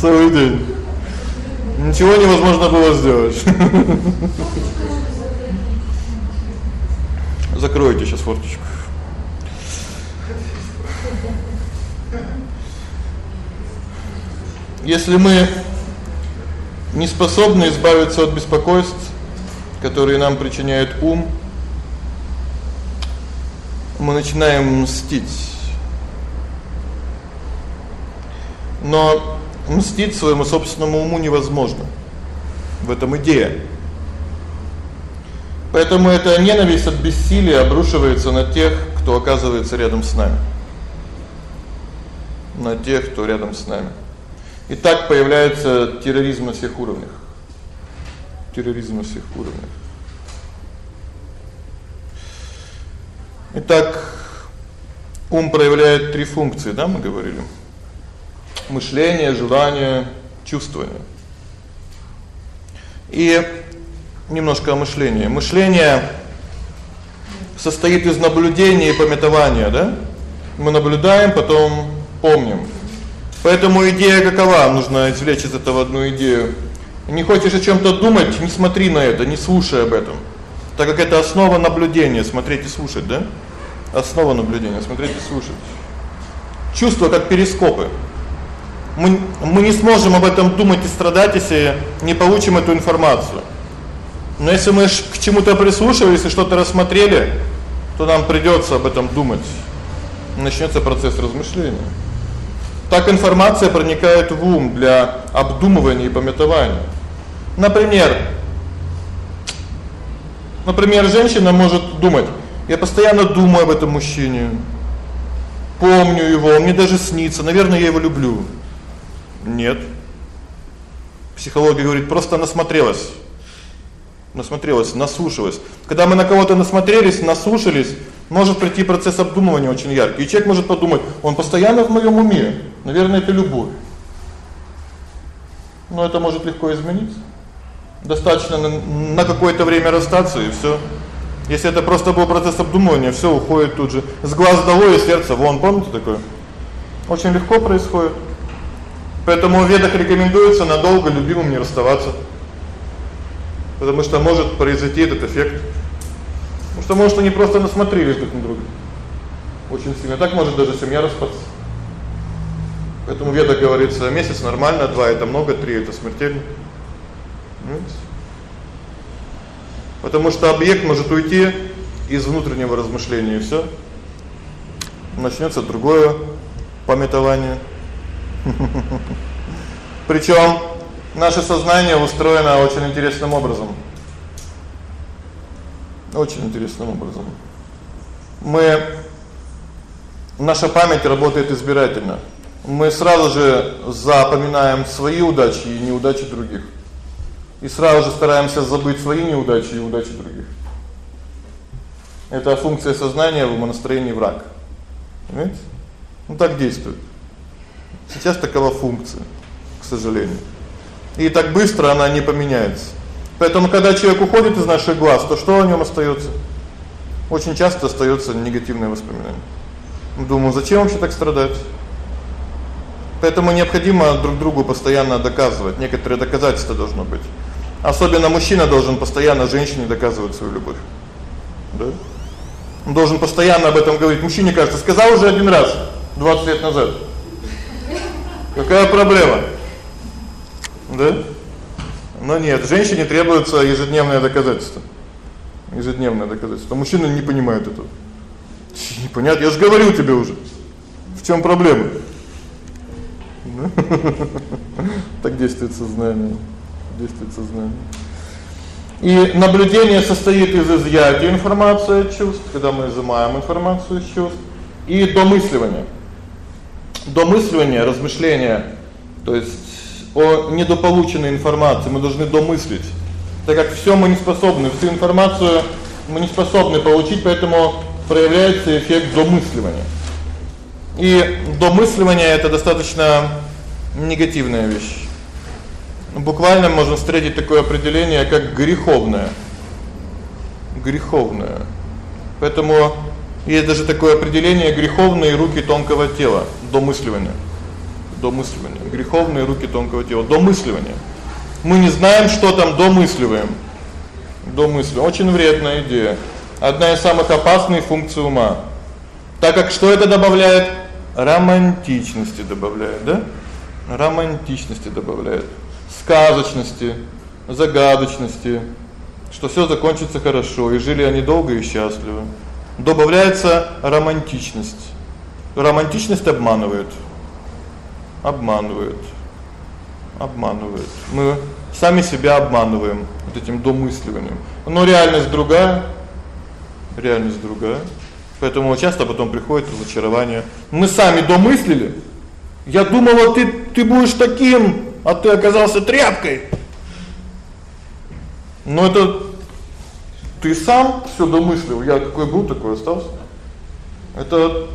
Целый день. Ничего невозможно было сделать. Закройте сейчас форточку. Если мы не способны избавиться от беспокойств, которые нам причиняет ум, мы начинаем мстить. Но мстить своему собственному уму невозможно. В этом идея. Поэтому эта ненависть от бессилия обрушивается на тех, кто оказывается рядом с нами. На тех, кто рядом с нами. И так появляется терроризм на всех уровнях. Терроризм на всех уровнях. Итак, ум проявляет три функции, да, мы говорили. Мышление, желание, чувствование. И немножко о мышлении. Мышление состоит из наблюдения и памятования, да? Мы наблюдаем, потом помним. Поэтому идея какова? Нужно извлечь из этого одну идею. Не хочешь о чём-то думать, не смотри на это, не слушай об этом. Так как это основа наблюдения, смотреть и слушать, да? Основа наблюдения смотреть и слушать. Чувства как перископы. Мы мы не сможем об этом думать и страдать, если не получим эту информацию. Но если мы к чему-то прислушивались и что-то рассмотрели, то нам придётся об этом думать. Начнётся процесс размышления. Так информация проникает в ум для обдумывания и памятования. Например, например, женщина может думать: "Я постоянно думаю об этом мужчине. Помню его, мне даже снится, наверное, я его люблю". Нет. Психология говорит: "Просто насмотрелась". Насмотрелась, наслушалась. Когда мы на кого-то насмотрелись, наслушались, может прийти процесс обдумывания очень яркий. И человек может подумать: "Он постоянно в моём уме. Наверное, это любовь". Но это может легко измениться. Достаточно на, на какое-то время расстаться и всё. Если это просто был процесс обдумывания, всё уходит тут же. С глаз долой и сердце вон, помните такое? Очень легко происходит. Поэтому в ведах рекомендуется надолго любимым не расставаться. Потому что может произойти этот эффект. Потому что может они просто насмотрелись друг на друга. Очень сильно так может даже семья распасться. Поэтому в ведах говорится, месяц нормально, два это много, три это смертельно. Понимаете? Потому что объект может уйти из внутреннего размышления и всё. Начнётся другое пометование. Причём наше сознание устроено очень интересным образом. Очень интересным образом. Мы наша память работает избирательно. Мы сразу же запоминаем свои удачи и неудачи других. И сразу же стараемся забыть свои неудачи и удачи других. Это функция сознания в умонастроении враг. Понимаете? Ну так действует. Сейчас такова функция, к сожалению. И так быстро она не поменяется. Поэтому когда человек уходит из наших глаз, то что о нём остаётся? Очень часто остаётся негативные воспоминания. Мы думаем, зачем вообще так страдать? Поэтому необходимо друг другу постоянно доказывать, некоторые доказательства должно быть. Особенно мужчина должен постоянно женщине доказывать свою любовь. Да? Он должен постоянно об этом говорить. Мужчине кажется, сказал уже один раз 20 лет назад. Какая проблема? Да? Но нет, женщине требуется ежедневное доказательство. Ежедневное доказательство. Мужчина не понимает этого. Непонятно, я же говорил тебе уже. В чём проблема? Так действует сознание. Действует сознание. И наблюдение состоит из изъятия информации от чувств, когда мы изымаем информацию из чувств, и домысливания. Домысливание, размышление, то есть о недополученной информации мы должны домыслить. Так как всё мы не способны, всю информацию мы не способны получить, поэтому проявляется эффект домысливания. И домысливание это достаточно негативная вещь. Буквально можно встретить такое определение, как греховное. Греховное. Поэтому есть даже такое определение греховные руки тонкого тела, домысливание. Домысливание. Греховные руки тонкого тела, домысливание. Мы не знаем, что там домысливаем. Домысливаем очень вредная идея. Одна из самых опасных функций ума. Так как что это добавляет? Романтичности добавляет, да? Романтичности добавляет сказочности, загадочности, что всё закончится хорошо и жили они долго и счастливо. Добавляется романтичность. Романтичность обманывает. Обманывает. Обманывает. Мы сами себя обманываем вот этим домысливанием. Но реальность другая. Реальность другая. Поэтому часто потом приходит разочарование. Мы сами домыслили. Я думала, ты ты будешь таким, а ты оказался тряпкой. Но это ты сам всё домыслил. Я какой был, такой остался. Это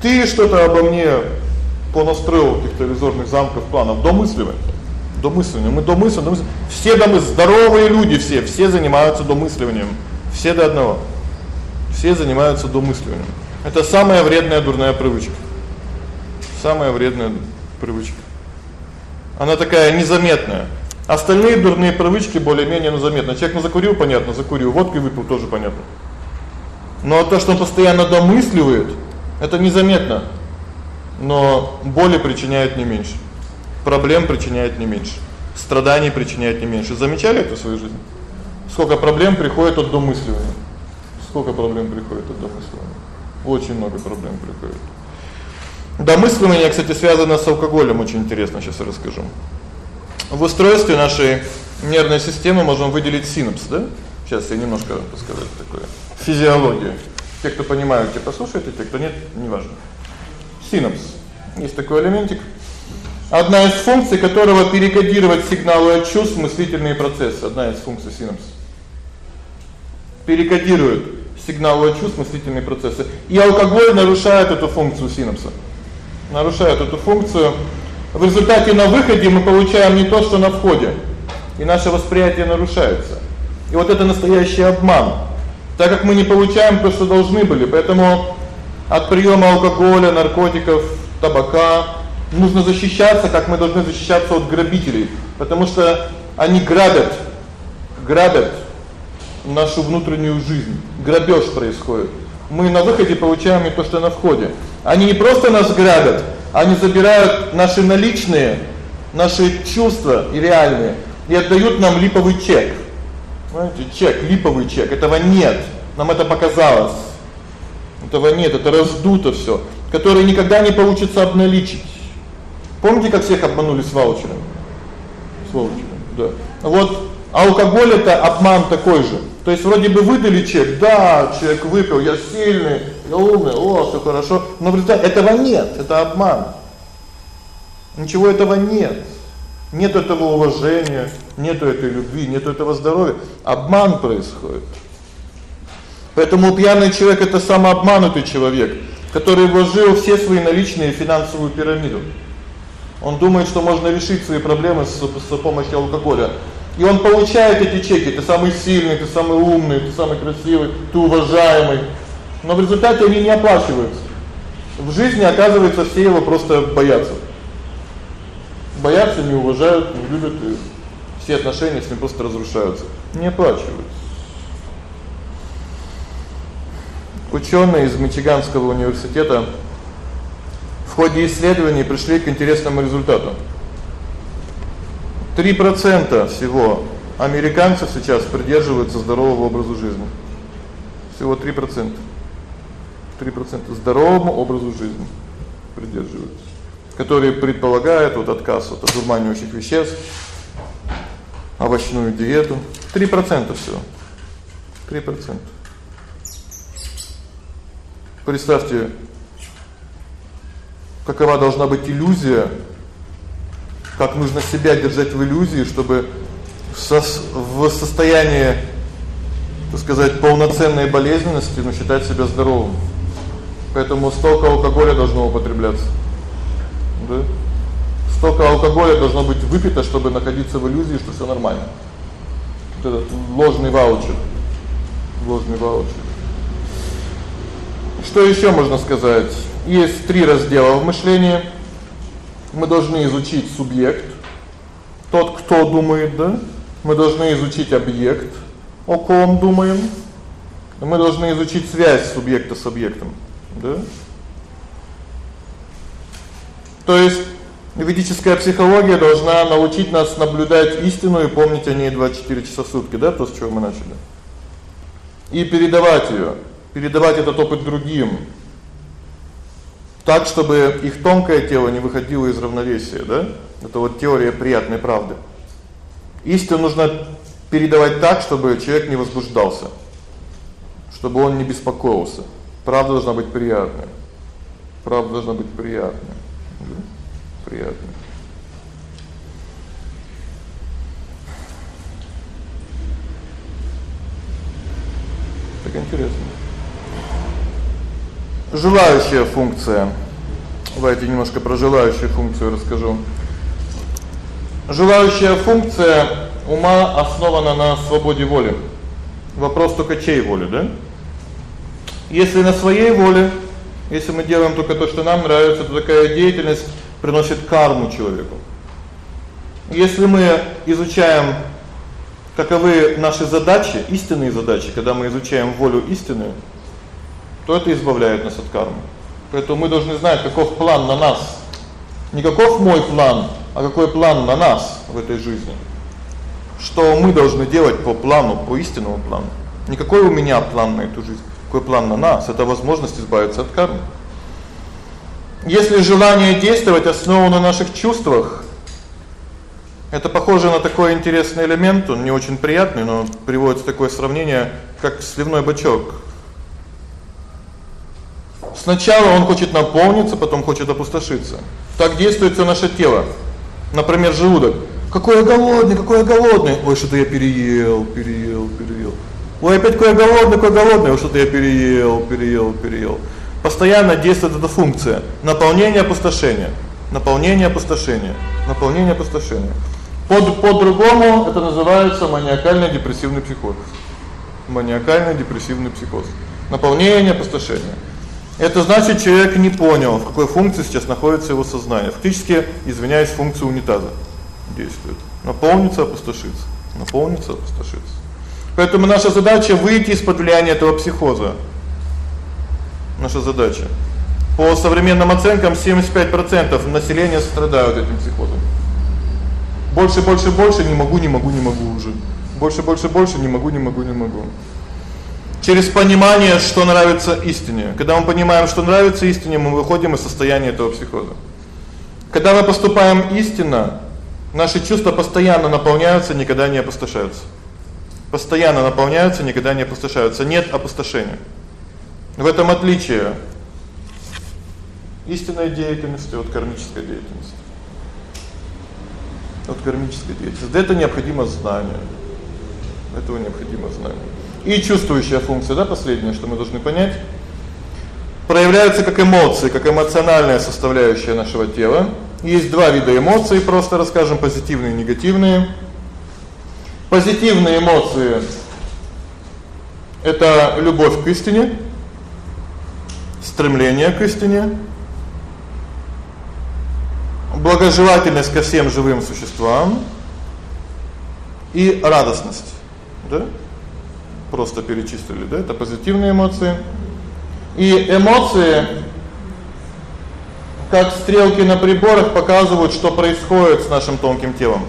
ты что-то обо мне понастроил каких-то иллюзорных замков, планов, домысливай. Домысливание. Мы домыслим, домыслим. Все домы здоровые люди все, все занимаются домысливанием. Все до одного. Все занимаются домысливанием. Это самая вредная дурная привычка. Самая вредная привычка. Она такая незаметная. Остальные дурные привычки более-менее ну заметны. Человек ну закурил, понятно, закурил, водку выпил тоже понятно. Но то, что он постоянно домысливает, это незаметно. Но боли причиняет не меньше. Проблем причиняет не меньше. Страданий причиняет не меньше. Замечали это в своей жизни? Сколько проблем приходит от домысливания? Сколько проблем приходит от домысливания? Очень много проблем приходит. Домысливание, кстати, связано с алкоголем, очень интересно, сейчас я расскажу. В устройстве нашей нервной системы можем выделить синапс, да? Сейчас я немножко расскажу такое. Физиологию. Те, кто понимают, те послушайте, те, кто нет, неважно. Синапс. Есть такой элементик, одна из функций которого перекодировать сигналы от чувств в мыслительные процессы, одна из функций синапса. Перекодирует сигналы от чувств в мыслительные процессы. И алкоголь нарушает эту функцию синапса нарушают эту функцию. В результате на выходе мы получаем не то, что на входе. И наше восприятие нарушается. И вот это настоящий обман. Так как мы не получаем то, что должны были, поэтому от приёма алкоголя, наркотиков, табака нужно защищаться, как мы должны защищаться от грабителей, потому что они грабят грабят нашу внутреннюю жизнь. Грабеж происходит. Мы на выходе получаем не то, что на входе. Они не просто нас грабят, Они забирают наши наличные, наши чувства и реальные и отдают нам липовый чек. Знаете, чек, липовый чек. Этого нет. Нам это показалось. Этого нет, это раздуто всё, который никогда не получится обналичить. Помните, как всех обманули с ваучерами? С ваучерами, да. Вот алкоголь это обман такой же. То есть вроде бы выдали чек, да, человек выпил, я сильный, я умный, о, всё хорошо, но в результате этого нет, это обман. Ничего этого нет. Нет этого уважения, нет этой любви, нет этого здоровья. Обман происходит. Поэтому пьяный человек это самообманутый человек, который вложил все свои наличные в финансовую пирамиду. Он думает, что можно решить свои проблемы с, с помощью алкоголя. И он получает эти чеки: ты самый сильный, ты самый умный, ты самый красивый, ты уважаемый. Но в результате они не оплачиваются. В жизни, оказывается, все его просто боятся. Боятся, не уважают, не любят, и все отношения с ним просто разрушаются. Не оплачиваются. Учёные из Мичиганского университета в ходе исследований пришли к интересному результату. 3% всего американцев сейчас придерживаются здорового образа жизни. Всего 3%. 3% здоровому образу жизни придерживаются, которые предполагают вот отказ от одурманивающих веществ, овощную диету. 3% всего. 3%. Представьте, какова должна быть иллюзия, как нужно себя держать в иллюзии, чтобы в состоянии, так сказать, полноценной болезненности, но считать себя здоровым. Поэтому столько алкоголя должно употребляться. Да? Столько алкоголя должно быть выпито, чтобы находиться в иллюзии, что всё нормально. Вот этот ложный ваучер. Ложный ваучер. Что ещё можно сказать? Есть три раздела в мышлении. Мы должны изучить субъект, тот, кто думает, да? Мы должны изучить объект, о ком думаем. Мы должны изучить связь субъекта с объектом, да? То есть ведическая психология должна научить нас наблюдать истину и помнить о ней 24 часа в сутки, да, то, с чего мы начали. И передавать её, передавать этот опыт другим так, чтобы их тонкое тело не выходило из равновесия, да? Это вот теория приятной правды. Истину нужно передавать так, чтобы человек не возбуждался, чтобы он не беспокоился. Правда должна быть приятной. Правда должна быть приятной. Да? Приятной. Так интересно. Желающая функция. Давайте немножко про желающую функцию расскажу. Желающая функция ума основана на свободе воли. Вопрос только чьей воли, да? Если на своей воле, если мы делаем только то, что нам нравится, то такая деятельность приносит карму человеку. Если мы изучаем каковы наши задачи, истинные задачи, когда мы изучаем волю истины, то это избавляет нас от кармы. Поэтому мы должны знать, каков план на нас. Не каков мой план, а какой план на нас в этой жизни. Что мы должны делать по плану, по истинному плану. Не какой у меня план на эту жизнь, какой план на нас это возможность избавиться от кармы. Если желание действовать основано на наших чувствах, это похоже на такой интересный элемент, он не очень приятный, но приводится такое сравнение, как сливной бачок. Сначала он хочет наполниться, потом хочет опустошиться. Так действует всё наше тело. Например, желудок. Какой я голодный, какой я голодный. Ой, что-то я переел, переел, переел. Ой, опять какой я голодный, какой голодный. Ой, что-то я переел, переел, переел. Постоянно действует эта функция наполнение опустошения, наполнение опустошения, наполнение опустошения. Под по-другому это называется маниакально-депрессивный психоз. Маниакально-депрессивный психоз. Наполнение опустошения. Это значит, человек не понял, в какой функции сейчас находится его сознание. Фактически, извиняюсь, функция унитаза действует. Наполниться, опустошиться. Наполниться, опустошиться. Поэтому наша задача выйти из-под влияния этого психоза. Наша задача. По современным оценкам 75% населения страдают этим психозом. Больше, больше, больше не могу, не могу, не могу уже. Больше, больше, больше не могу, не могу, не могу. Через понимание, что нравится истине. Когда мы понимаем, что нравится истине, мы выходим из состояния этого психоза. Когда мы поступаем истинно, наши чувства постоянно наполняются, никогда не опустошаются. Постоянно наполняются, никогда не опустошаются. Нет опустошения. В этом отличие истинной деятельности от кармической деятельности. От кармической деятельности. Для этого необходимо знание. Этого необходимо знание. И чувствующая функция, да, последнее, что мы должны понять, проявляется как эмоции, как эмоциональная составляющая нашего тела. Есть два вида эмоций, просто расскажем позитивные и негативные. Позитивные эмоции это любовь к истине, стремление к истине, благожелательность ко всем живым существам и радостность, да? Просто перечислили, да? Это позитивные эмоции. И эмоции как стрелки на приборах показывают, что происходит с нашим тонким телом.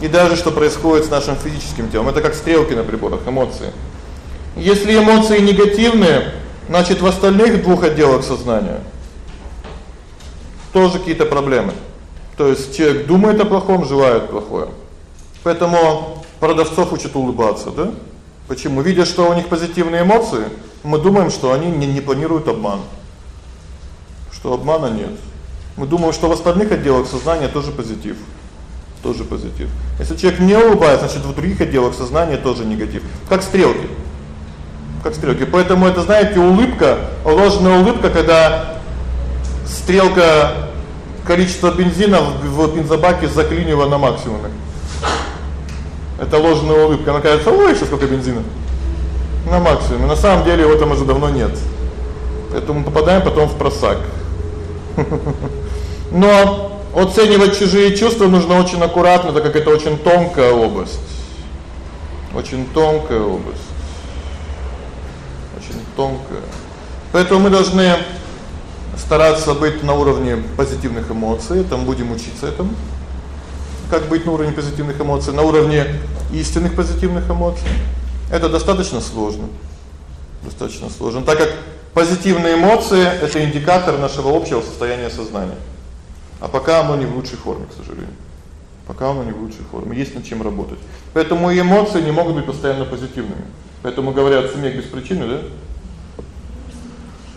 И даже что происходит с нашим физическим телом. Это как стрелки на приборах, эмоции. Если эмоции негативные, значит в остальных двух отделах сознания тоже какие-то проблемы. То есть человек думает о плохом, желает плохое. Поэтому продавцов учат улыбаться, да? Почему? Видя, что у них позитивные эмоции, мы думаем, что они не не планируют обман. Что обмана нет. Мы думаем, что в остальных отделах сознания тоже позитив. Тоже позитив. Если человек не улыбается, значит в других отделах сознания тоже негатив. Как стрелки. Как стрелки. Поэтому это, знаете, улыбка, ложная улыбка, когда стрелка количество бензина в бензобаке заклинило на максимуме. Это ложная улыбка. Она кажется: "Ой, сейчас сколько бензина". На максимуме. На самом деле его там уже давно нет. Поэтому мы попадаем потом в просак. Но оценивать чужие чувства нужно очень аккуратно, так как это очень тонкая область. Очень тонкая область. Очень тонкая. Поэтому мы должны стараться быть на уровне позитивных эмоций, там будем учиться этому. Как быть на уровне позитивных эмоций, на уровне истинных позитивных эмоций. Это достаточно сложно. Достаточно сложно, так как позитивные эмоции это индикатор нашего общего состояния сознания. А пока оно не в лучшей форме, к сожалению. Пока оно не в лучшей форме, есть над чем работать. Поэтому и эмоции не могут быть постоянно позитивными. Поэтому говорят, смех без причины, да?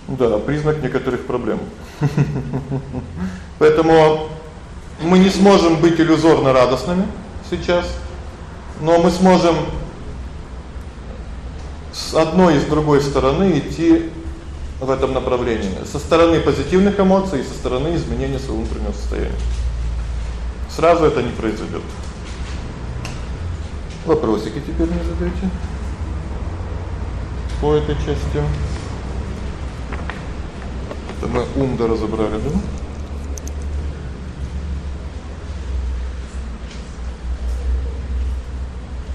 Да, признак некоторых проблем. Поэтому мы не сможем быть иллюзорно радостными сейчас, но мы сможем с одной и с другой стороны идти в этом направлении. Со стороны позитивных эмоций и со стороны изменения своего внутреннего состояния. Сразу это не произойдёт. Вопросики теперь не задайте. По этой части. Это мы ум до разобрали, да?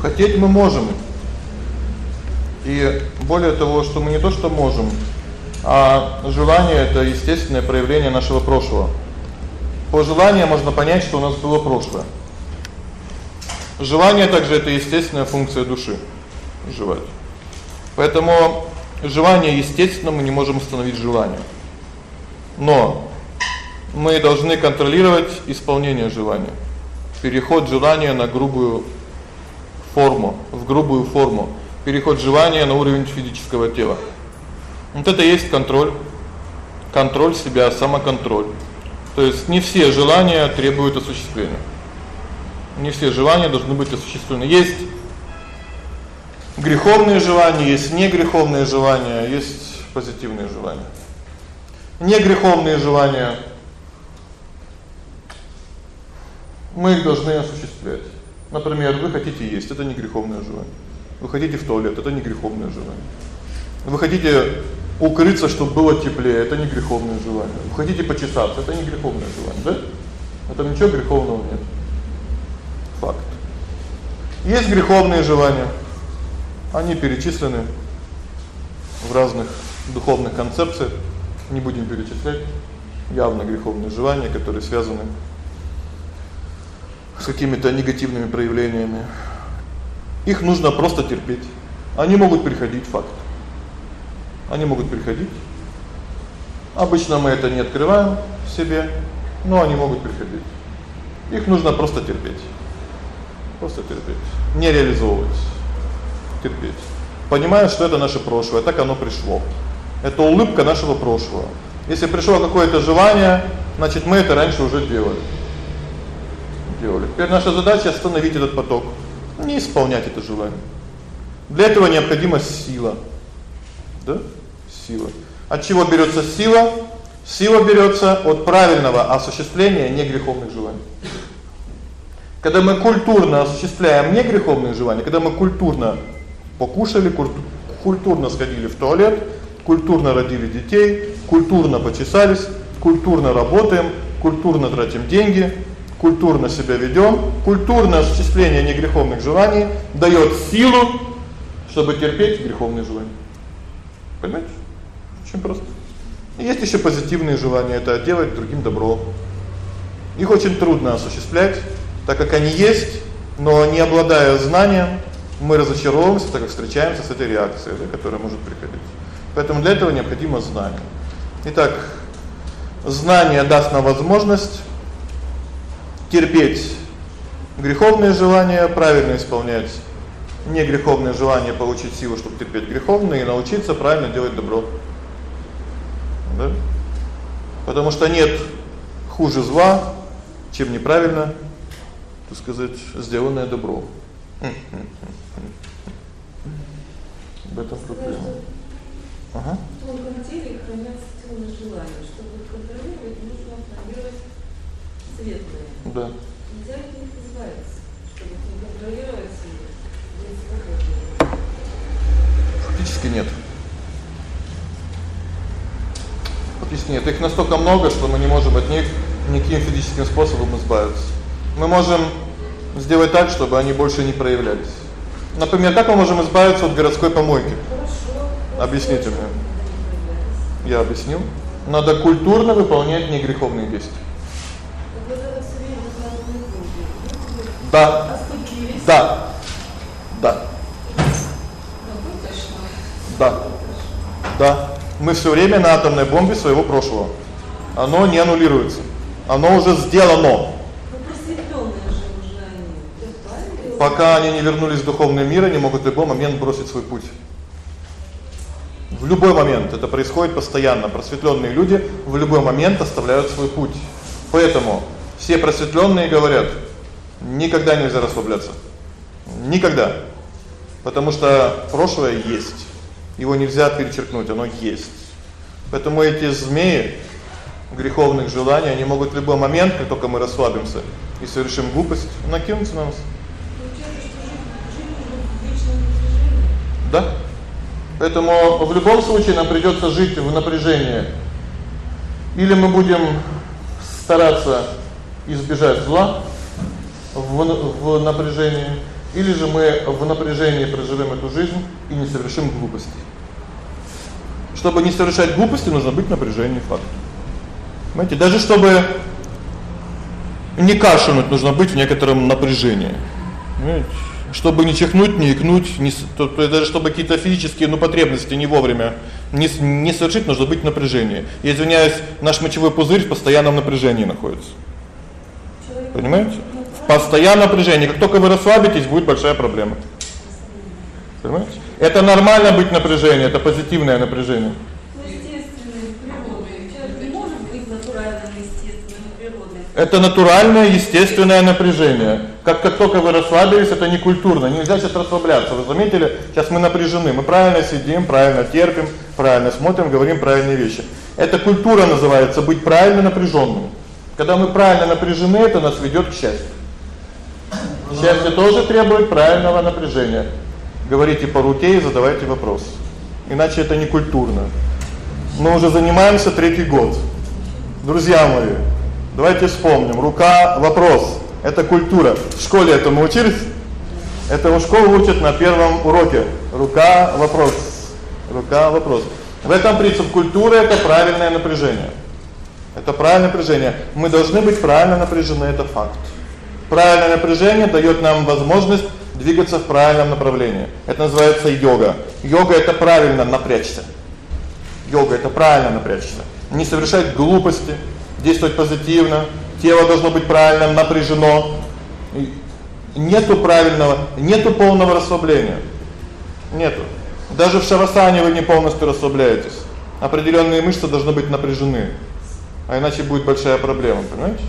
Хотеть мы можем. И более того, что мы не то что можем, а желание это естественное проявление нашего прошлого. По желанию можно понять, что у нас было прошлое. Желание также это естественная функция души желать. Поэтому желание естественно, мы не можем остановить желание. Но мы должны контролировать исполнение желания. Переход желания на грубую форму, в грубую форму, переход желания на уровень физического тела. Вот это и есть контроль. Контроль себя, самоконтроль. То есть не все желания требуют осуществления. Не все желания должны быть осуществлены. Есть греховные желания, есть негреховные желания, есть позитивные желания. Негреховные желания мы их должны осуществлять. Например, вы хотите есть это не греховное желание. Вы хотите в туалет это не греховное желание. Вы хотите укрыться, чтобы было теплее это не греховное желание. Вы хотите почесаться это не греховное желание, да? Это ничего греховного нет. Факт. Есть греховные желания. Они перечислены в разных духовных концепциях. Не будем перечислять. Явно греховные желания, которые связаны с какими-то негативными проявлениями. Их нужно просто терпеть. Они могут приходить, факт. Они могут приходить. Обычно мы это не открываем в себе, но они могут приходить. Их нужно просто терпеть. Просто терпеть. Не реализовывать. Терпеть. Понимая, что это наше прошлое, так оно пришло. Это улыбка нашего прошлого. Если пришло какое-то желание, значит, мы это раньше уже делали. Делали. Теперь наша задача остановить этот поток, не исполнять это желание. Для этого необходима сила. Да? Сила. От чего берётся сила? Сила берётся от правильного осуществления негреховных желаний. Когда мы культурно осуществляем негреховные желания, когда мы культурно покушали, культурно сходили в туалет, культурно родили детей, культурно почесались, культурно работаем, культурно тратим деньги, культурно себя ведём, культурное осуществление негреховных желаний даёт силу, чтобы терпеть греховные желания. Понимаете? Очень просто. Есть ещё позитивные желания это делать другим добро. Их очень трудно осуществлять, так как они есть, но не обладая знанием, мы разочаровываемся, так как встречаемся с этой реакцией, да, которая может приходить. Поэтому для этого необходимо знание. Итак, знание даст нам возможность терпеть греховные желания, правильно исполнять негреховные желания, получить силу, чтобы терпеть греховные и научиться правильно делать добро. Да? Потому что нет хуже зла, чем неправильно, так сказать, сделанное добро. В этом проблема. Ага. В тонком теле хранятся тёмные желания, чтобы контролировать, нужно планировать светлые. Да. Нельзя от них избавиться, чтобы не контролировать и Фактически нет. Фактически нет. Их настолько много, что мы не можем от них никаким физическим способом избавиться. Мы можем сделать так, чтобы они больше не проявлялись. Например, как мы можем избавиться от городской помойки? Хорошо. Объясните мне. Я объяснил. Надо культурно выполнять негреховные действия. Да. Да. Да. Да. Да. Мы всё время на атомной бомбе своего прошлого. Оно не аннулируется. Оно уже сделано. Пока они не вернулись в духовный мир, они могут в любой момент бросить свой путь. В любой момент это происходит постоянно. Просветлённые люди в любой момент оставляют свой путь. Поэтому все просветлённые говорят: никогда нельзя расслабляться. Никогда. Потому что прошлое есть. Его нельзя перечеркнуть, оно есть. Поэтому эти змеи греховных желаний, они могут в любой момент, как только мы расслабимся и совершим глупость, накинуться на нас. Да? Поэтому в любом случае нам придётся жить в напряжении. Или мы будем стараться избежать зла в в напряжении, или же мы в напряжении проживем эту жизнь и не совершим глупостей. Чтобы не совершать глупости, нужно быть в напряжении, факт. Понимаете, даже чтобы не кашлянуть, нужно быть в некотором напряжении. Понимаете? Чтобы не чихнуть, не икнуть, не то, то даже чтобы какие-то физические, ну, потребности не вовремя не не совершить, нужно быть в напряжении. Я извиняюсь, наш мочевой пузырь в постоянном напряжении находится. Понимаете? В постоянном напряжении. Как только вы расслабитесь, будет большая проблема. Понимаете? Это нормально быть напряжении, это позитивное напряжение. Естественной природой. Человек не может быть натуральным естественным. Это натуральное, естественное напряжение. Как как только вы расслабились, это не культурно. Нельзя сейчас расслабляться. Вы заметили? Сейчас мы напряжены. Мы правильно сидим, правильно терпим, правильно смотрим, говорим правильные вещи. Это культура называется быть правильно напряжённым. Когда мы правильно напряжены, это нас ведёт к счастью. Счастье тоже требует правильного напряжения. Говорите по руке и задавайте вопрос. Иначе это не культурно. Мы уже занимаемся третий год. Друзья мои, давайте вспомним. Рука вопрос. Это культура. В школе этому учились? Это в школе учат на первом уроке. Рука вопрос. Рука вопрос. В этом принцип культуры это правильное напряжение. Это правильное напряжение. Мы должны быть правильно напряжены, это факт. Правильное напряжение даёт нам возможность двигаться в правильном направлении. Это называется йога. Йога это правильно напрячься. Йога это правильно напрячься. Не совершать глупости, действовать позитивно. Тело должно быть правильным, напряжено. Нету правильного, нету полного расслабления. Нету. Даже в шавасане вы не полностью расслабляетесь. Определённые мышцы должны быть напряжены. А иначе будет большая проблема, понимаете?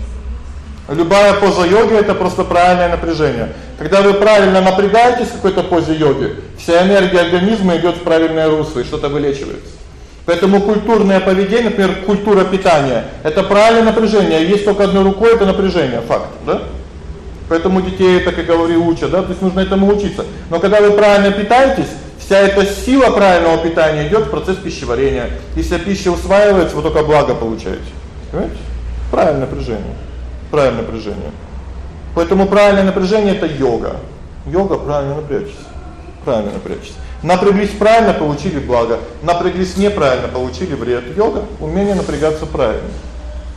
Любая поза йоги это просто правильное напряжение. Когда вы правильно напрягаетесь в какой-то позе йоги, вся энергия организма идёт в правильное русло и что-то вылечивается. Поэтому культурное поведение, например, культура питания это правильное напряжение. Есть только одной рукой это напряжение, факт, да? Поэтому детей так и говорю учат, да? То есть нужно этому учиться. Но когда вы правильно питаетесь, вся эта сила правильного питания идёт в процесс пищеварения. Если пища усваивается, вы только благо получаете. Понимаете? Правильное напряжение правильное напряжение. Поэтому правильное напряжение это йога. Йога правильно напрячься. Правильно напрячься. Напряглись правильно, получили благо. Напряглись неправильно, получили вред. Йога умение напрягаться правильно.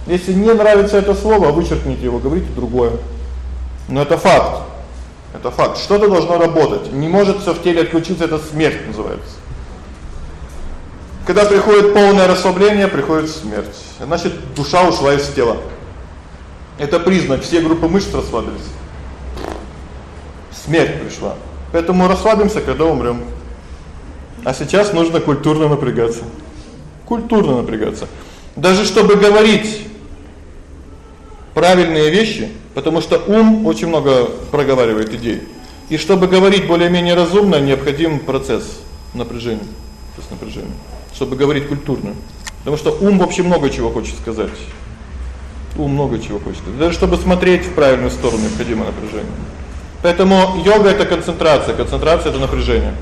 Если не нравится это слово, вычеркните его, говорите другое. Но это факт. Это факт. Что-то должно работать. Не может всё в теле отключиться, это смерть называется. Когда приходит полное расслабление, приходит смерть. Значит, душа ушла из тела. Это признак, все группы мышц расслабились. Смерть пришла. Поэтому расслабимся, когда умрём. А сейчас нужно культурно напрягаться. Культурно напрягаться. Даже чтобы говорить правильные вещи, потому что ум очень много проговаривает идей. И чтобы говорить более-менее разумно, необходим процесс напряжения, процесс напряжения, чтобы говорить культурно. Потому что ум вообще много чего хочет сказать. Ум много чего хочет. Даже чтобы смотреть в правильную сторону, необходимо напряжение. Поэтому йога это концентрация, концентрация это напряжение.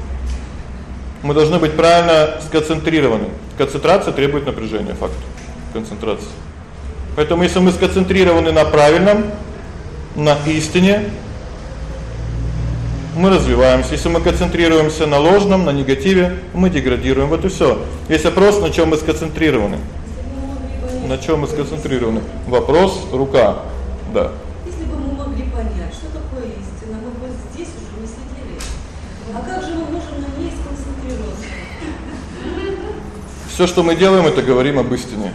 Мы должны быть правильно сконцентрированы. Концентрация требует напряжения, факт. Концентрация. Поэтому если мы сконцентрированы на правильном, на истине, мы развиваемся. Если мы концентрируемся на ложном, на негативе, мы деградируем. Вот и всё. Есть вопрос, на чём мы сконцентрированы. На чём мы сконцентрированы? Вопрос рука. Да. Если бы мы могли понять, что такое истина, мы бы здесь уже не сидели. А как же мы можем на ней сконцентрироваться? Всё, что мы делаем, это говорим об истине.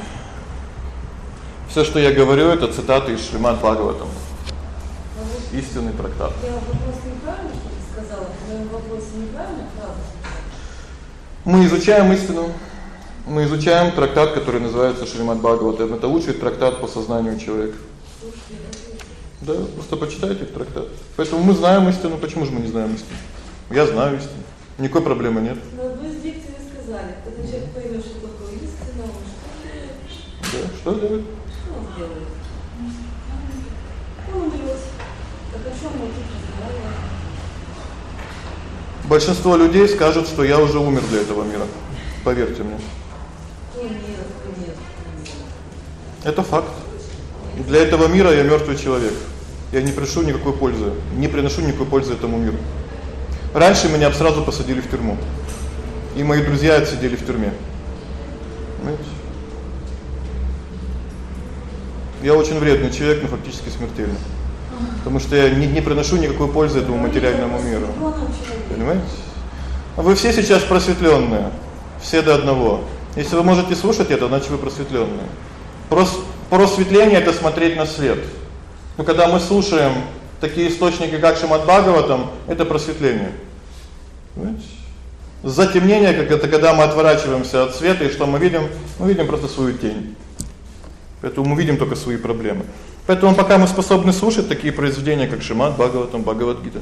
Всё, что я говорю, это цитаты из Шримад Бхагаватам. Истинный трактат. Я вопрос неправильно сказала? В моем вопросе неправильно фраза? Мы изучаем истину. Мы изучаем трактат, который называется Шримад Бхагаватам. Это лучший трактат по сознанию человека. Да, просто почитайте этот трактат. Поэтому мы знаем истину, почему же мы не знаем истину? Я знаю истину. Никакой проблемы нет. Но вы с дикцией сказали, человек что такое истина, он что Да, что делает? Что он сделает? Он умрёт. Так о чём мы тут разговариваем? Большинство людей скажут, что я уже умер для этого мира. Поверьте мне. Нет, нет, нет. Это факт. Для этого мира я мёртвый человек. Я не приношу никакой пользы, не приношу никакой пользы этому миру. Раньше меня бы сразу посадили в тюрьму. И мои друзья отсидели в тюрьме. Понимаете? Я очень вредный человек, но фактически смертельный. Потому что я не не приношу никакой пользы этому материальному миру. Понимаете? А вы все сейчас просветлённые. Все до одного. Если вы можете слушать это, значит вы просветлённые. Прос просветление это смотреть на свет. Но когда мы слушаем такие источники, как Шримад Бхагаватам, это просветление. Понимаете? Затемнение, как это когда мы отворачиваемся от света, и что мы видим? Мы видим просто свою тень. Поэтому мы видим только свои проблемы. Поэтому пока мы способны слушать такие произведения, как Шримад Бхагаватам, Бхагавад-гита,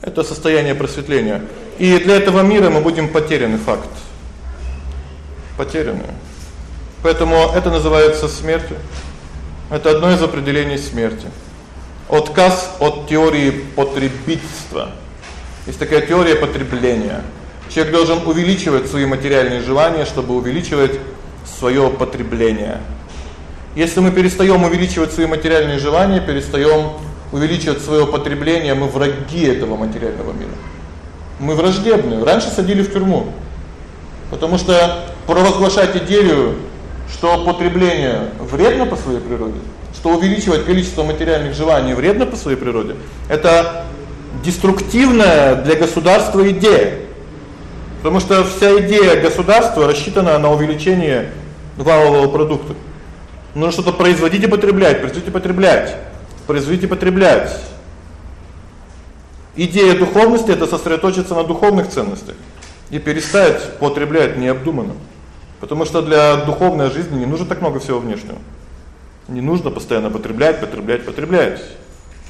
это состояние просветления. И для этого мира мы будем потеряны факт. Потеряны. Поэтому это называется смертью. Это одно из определений смерти. Отказ от теории потребительства. Есть такая теория потребления. Человек должен увеличивать свои материальные желания, чтобы увеличивать своё потребление. Если мы перестаём увеличивать свои материальные желания, перестаём увеличивать своё потребление, мы враги этого материального мира. Мы враждебны. Раньше садили в тюрьму. Потому что провозглашать идею, что потребление вредно по своей природе, что увеличивать количество материальных желаний вредно по своей природе это деструктивная для государства идея. Потому что вся идея государства рассчитана на увеличение валового продукта. Нужно что-то производить и потреблять, производить и потреблять. Производить и потреблять. Идея духовности это сосредоточиться на духовных ценностях и перестать потреблять необдуманно. Потому что для духовной жизни не нужно так много всего внешнего. Не нужно постоянно потреблять, потреблять, потреблять.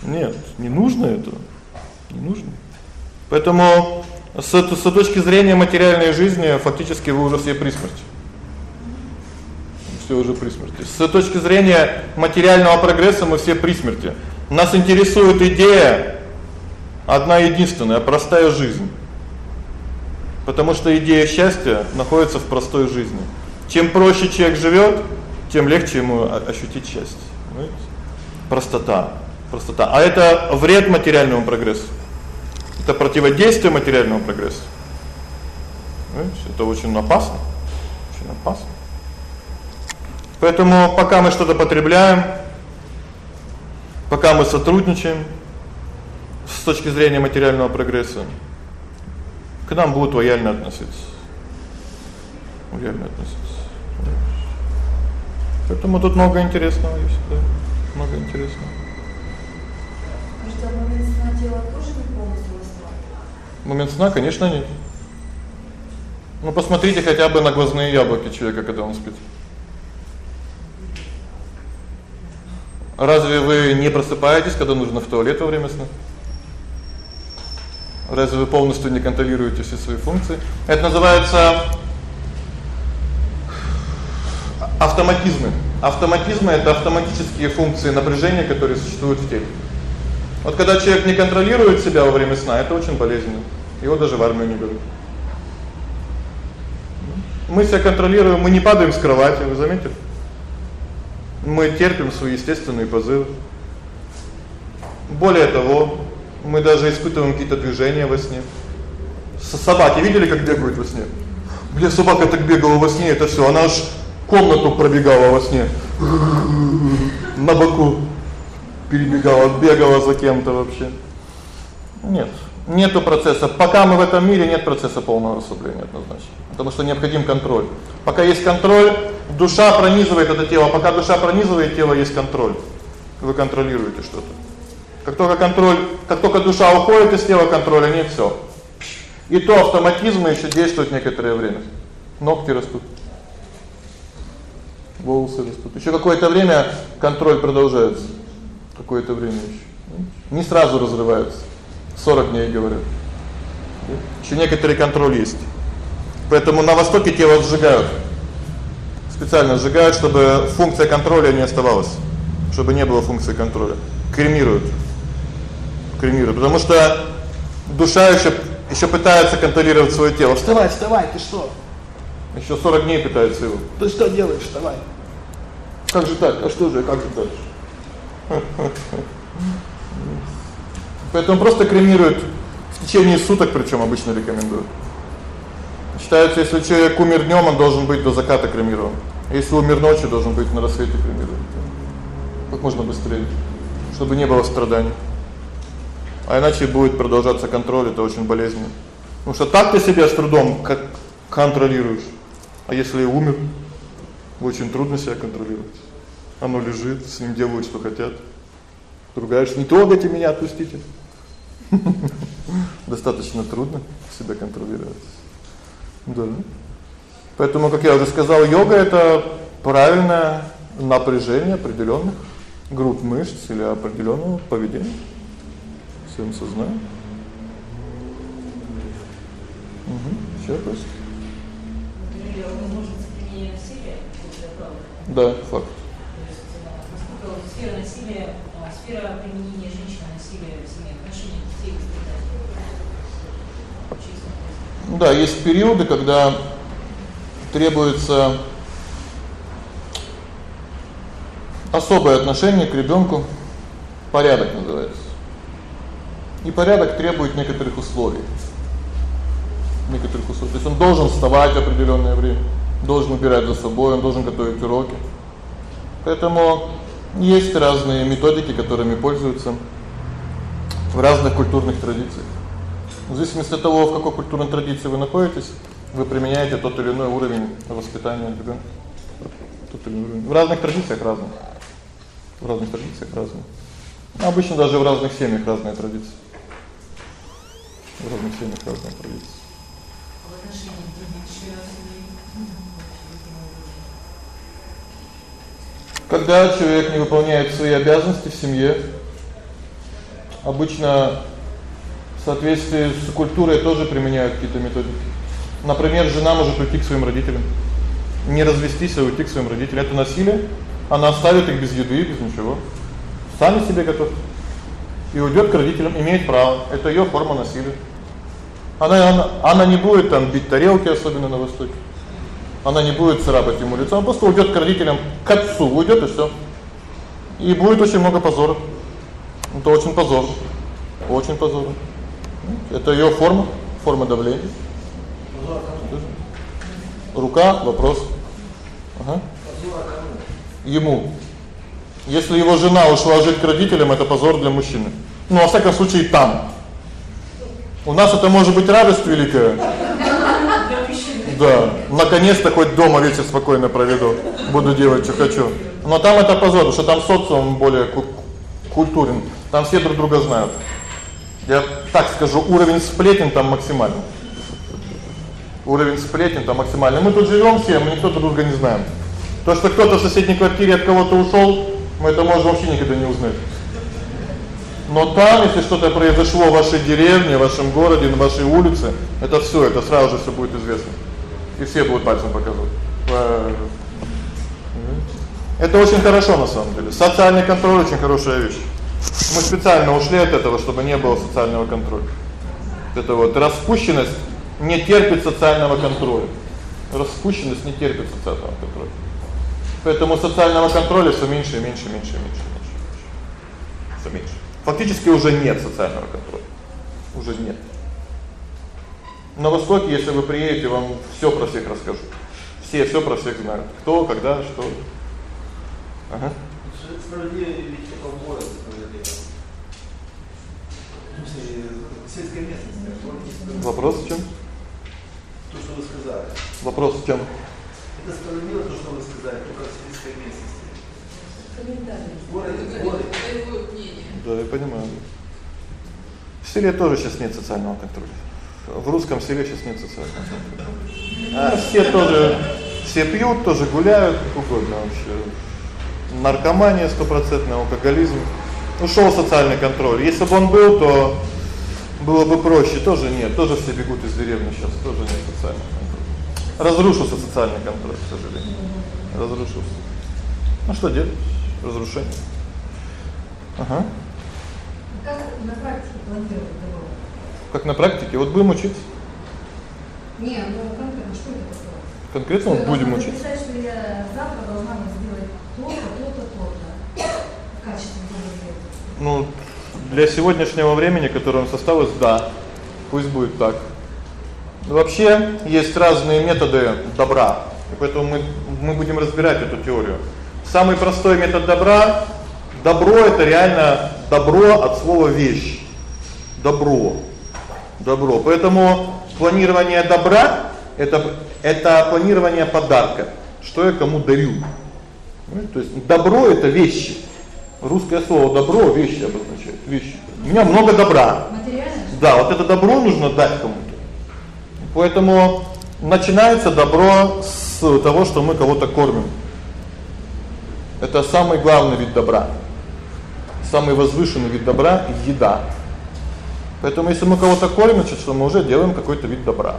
Нет, не нужно это. Не нужно. Поэтому с с точки зрения материальной жизни фактически вы уже все при смерти. Все уже при смерти. С точки зрения материального прогресса мы все при смерти. Нас интересует идея одна единственная простая жизнь. Потому что идея счастья находится в простой жизни. Чем проще человек живёт, тем легче ему ощутить счастье. Понимаете? Простота. Простота. А это вред материальному прогрессу. Это противодействие материальному прогрессу. Понимаете? Это очень опасно. Очень опасно. Поэтому пока мы что-то потребляем, пока мы сотрудничаем с точки зрения материального прогресса, к нам будут лояльно относиться. Лояльно относиться. Поэтому тут много интересного есть, да. Много интересного. Скажите, а момент сна тело тоже не восстанавливает? Момент сна, конечно, нет. Ну посмотрите хотя бы на глазные яблоки человека, когда он спит. Разве вы не просыпаетесь, когда нужно в туалет во время сна? Разве вы полностью не контролируете все свои функции? Это называется автоматизмы. Автоматизмы это автоматические функции напряжения, которые существуют в теле. Вот когда человек не контролирует себя во время сна, это очень болезненно. Его даже в армию не берут. Мы себя контролируем, мы не падаем с кровати, вы заметили? Мы терпим свои естественные позывы. Более того, мы даже испытываем какие-то движения во сне. Собаки видели, как бегают во сне? Бля, собака так бегала во сне, это всё, она аж комнату пробегала во сне. На боку перебегала, бегала за кем-то вообще. Нет. Нету процесса. Пока мы в этом мире нет процесса полного расслабления однозначно. Потому что необходим контроль. Пока есть контроль, душа пронизывает это тело. Пока душа пронизывает тело, есть контроль. Вы контролируете что-то. Как только контроль, как только душа уходит из тела, контроля нет, всё. И то автоматизмы ещё действуют некоторое время. Ногти растут. Волосы растут. Ещё какое-то время контроль продолжается. Какое-то время ещё. Не сразу разрывается. 40 дней говорят. Ещё некоторый контроль есть. Поэтому на востоке тело сжигают. Специально сжигают, чтобы функция контроля не оставалась, чтобы не было функции контроля. Кремируют кремируют, потому что душа ещё ещё пытается контролировать своё тело. Вставай, вставай, ты что? Ещё 40 дней пытается его. Ты что делаешь? Вставай. Как же так? А что же, как же дальше? Поэтому просто кремируют в течение суток, причём обычно рекомендуют. Считается, если человек умер днём, он должен быть до заката кремирован. Если умер ночью, должен быть на рассвете кремирован. Как можно быстрее, чтобы не было страданий. А иначе будет продолжаться контроль, это очень болезненно. Потому что так ты себя с трудом как контролируешь. А если умер, очень трудно себя контролировать. Оно лежит, с ним делают что хотят. Ругаешь: "Не трогайте меня, отпустите". Достаточно трудно себя контролировать. Да. Поэтому, как я уже сказал, йога это правильное напряжение определённых групп мышц или определённого поведения в своём. Угу. Ещё вопрос? Да, факт. Насколько сфера насилия, а, сфера применения женщины насилия в семье, отношения детей к Да, есть периоды, когда требуется особое отношение к ребёнку, порядок называется. И порядок требует некоторых условий. Некоторых условий. То есть он должен вставать в определённое время, должен убирать за собой, он должен готовить уроки. Поэтому есть разные методики, которыми пользуются в разных культурных традициях. В зависимости от того, в какой культурной традиции вы находитесь, вы применяете тот или иной уровень воспитания ребёнка. Тот или иной. В разных традициях разные в разных традициях разные. Обычно даже в разных семьях разные традиции. В разных семьях разные традиции. Когда человек не выполняет свои обязанности в семье, обычно в соответствии с культурой тоже применяют какие-то методики. Например, жена может уйти к своим родителям, не развестись, а уйти к своим родителям. Это насилие. Она оставит их без еды, без ничего. Сами себе готовят. И уйдёт к родителям, имеет право. Это её форма насилия. Она, она она не будет там бить тарелки, особенно на востоке. Она не будет царапать ему лицо, она просто уйдёт к родителям, к отцу, уйдёт и всё. И будет очень много позора. Это очень позорно. Очень позорно. Это её форма, форма давления. Рука вопрос. Ага ему. Если его жена ушла жить к родителям, это позор для мужчины. Ну, во всяком случае, там. У нас это может быть радость великая. Да, наконец-то хоть дома вечер спокойно проведу. Буду делать что хочу. Но там это позор, потому что там социум более культурен. Там все друг друга знают. Я так скажу, уровень сплетен там максимальный. Уровень сплетен там максимальный. Мы тут живём все, мы никто друг друга не знаем. То, что кто-то в соседней квартире от кого-то ушёл, мы это можем вообще никогда не узнать. Но там, если что-то произошло в вашей деревне, в вашем городе, на вашей улице, это всё, это сразу же всё будет известно. И все будут пальцем показывать. Это очень хорошо на самом деле. Социальный контроль очень хорошая вещь. Мы специально ушли от этого, чтобы не было социального контроля. Это вот распущенность не терпит социального контроля. Распущенность не терпит социального контроля. Поэтому социального контроля всё меньше и меньше, меньше, меньше, меньше. Всё меньше. Фактически уже нет социального контроля. Уже нет. На востоке, если вы приедете, вам всё про всех расскажут. Все всё про всех знают. Кто, когда, что. Ага. Справедливее ведь только Сельская местность. Вопрос в чём? То, что вы сказали. Вопрос в чём? Это справедливо то, что вы сказали, только в сельской местности. Комментарий. Городе, городе. Да, я понимаю. В селе тоже сейчас нет социального контроля. В русском селе сейчас нет социального контроля. А все тоже все пьют, тоже гуляют, как угодно вообще. Наркомания стопроцентная, алкоголизм. Ушёл социальный контроль. Если бы он был, то было бы проще. Тоже нет, тоже все бегут из деревни сейчас, тоже нет социального Разрушился социальный контроль, к сожалению. Разрушился. Ну что делать? Разрушение. Ага. Как на практике планировать добро? Как на практике? Вот будем учиться. Не, ну конкретно что это такое? Конкретно вот будем учиться. Представить, что я завтра должна сделать то-то, то-то, то-то в качестве добра. Ну, для сегодняшнего времени, которое составилось, да. Пусть будет так. Вообще есть разные методы добра. И поэтому мы мы будем разбирать эту теорию. Самый простой метод добра добро это реально добро от слова вещь. Добро. Добро. Поэтому планирование добра это это планирование подарка. Что я кому дарю? Ну, то есть добро это вещи. Русское слово добро вещи обозначает. Вещи. У меня много добра. Материально? Да, вот это добро нужно дать кому-то. Поэтому начинается добро с того, что мы кого-то кормим. Это самый главный вид добра. Самый возвышенный вид добра еда. Поэтому если мы кого-то кормим, значит, что мы уже делаем какой-то вид добра.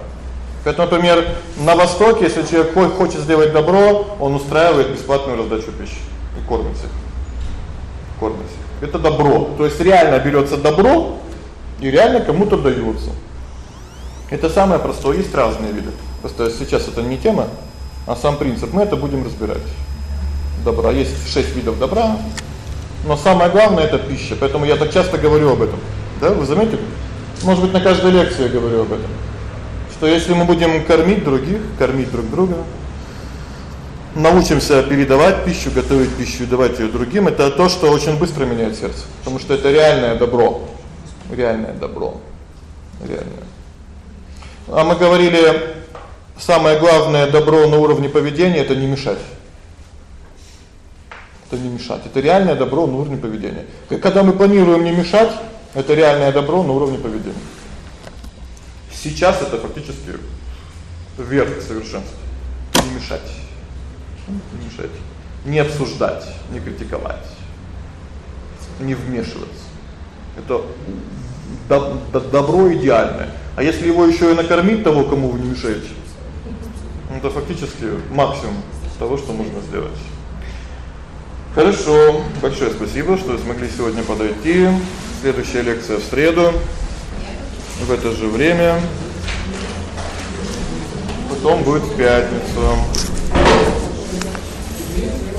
Поэтому, например, на востоке, если человек хочет сделать добро, он устраивает бесплатную раздачу пищи и кормит всех. Кормит всех. Это добро. То есть реально берётся добро и реально кому-то даётся. Это самое простое, есть разные виды. Просто сейчас это не тема, а сам принцип. Мы это будем разбирать. Добра есть 6 видов добра. Но самое главное это пища. Поэтому я так часто говорю об этом. Да, вы заметили? Может быть, на каждой лекции я говорю об этом. Что если мы будем кормить других, кормить друг друга, научимся передавать пищу, готовить пищу и давать её другим, это то, что очень быстро меняет сердце, потому что это реальное добро. Реальное добро. Реальное. А мы говорили, самое главное добро на уровне поведения это не мешать. Это не мешать. Это реальное добро на уровне поведения. Когда мы планируем не мешать, это реальное добро на уровне поведения. Сейчас это фактически верх совершенства. Не мешать. Мешать. Не обсуждать, не критиковать. Не вмешиваться. Это добро идеальное. А если его ещё и накормить того, кому вы не мешаете, ну, это фактически максимум того, что можно сделать. Хорошо. Большое спасибо, что смогли сегодня подойти. Следующая лекция в среду в это же время. Потом будет в пятницу. Thank you.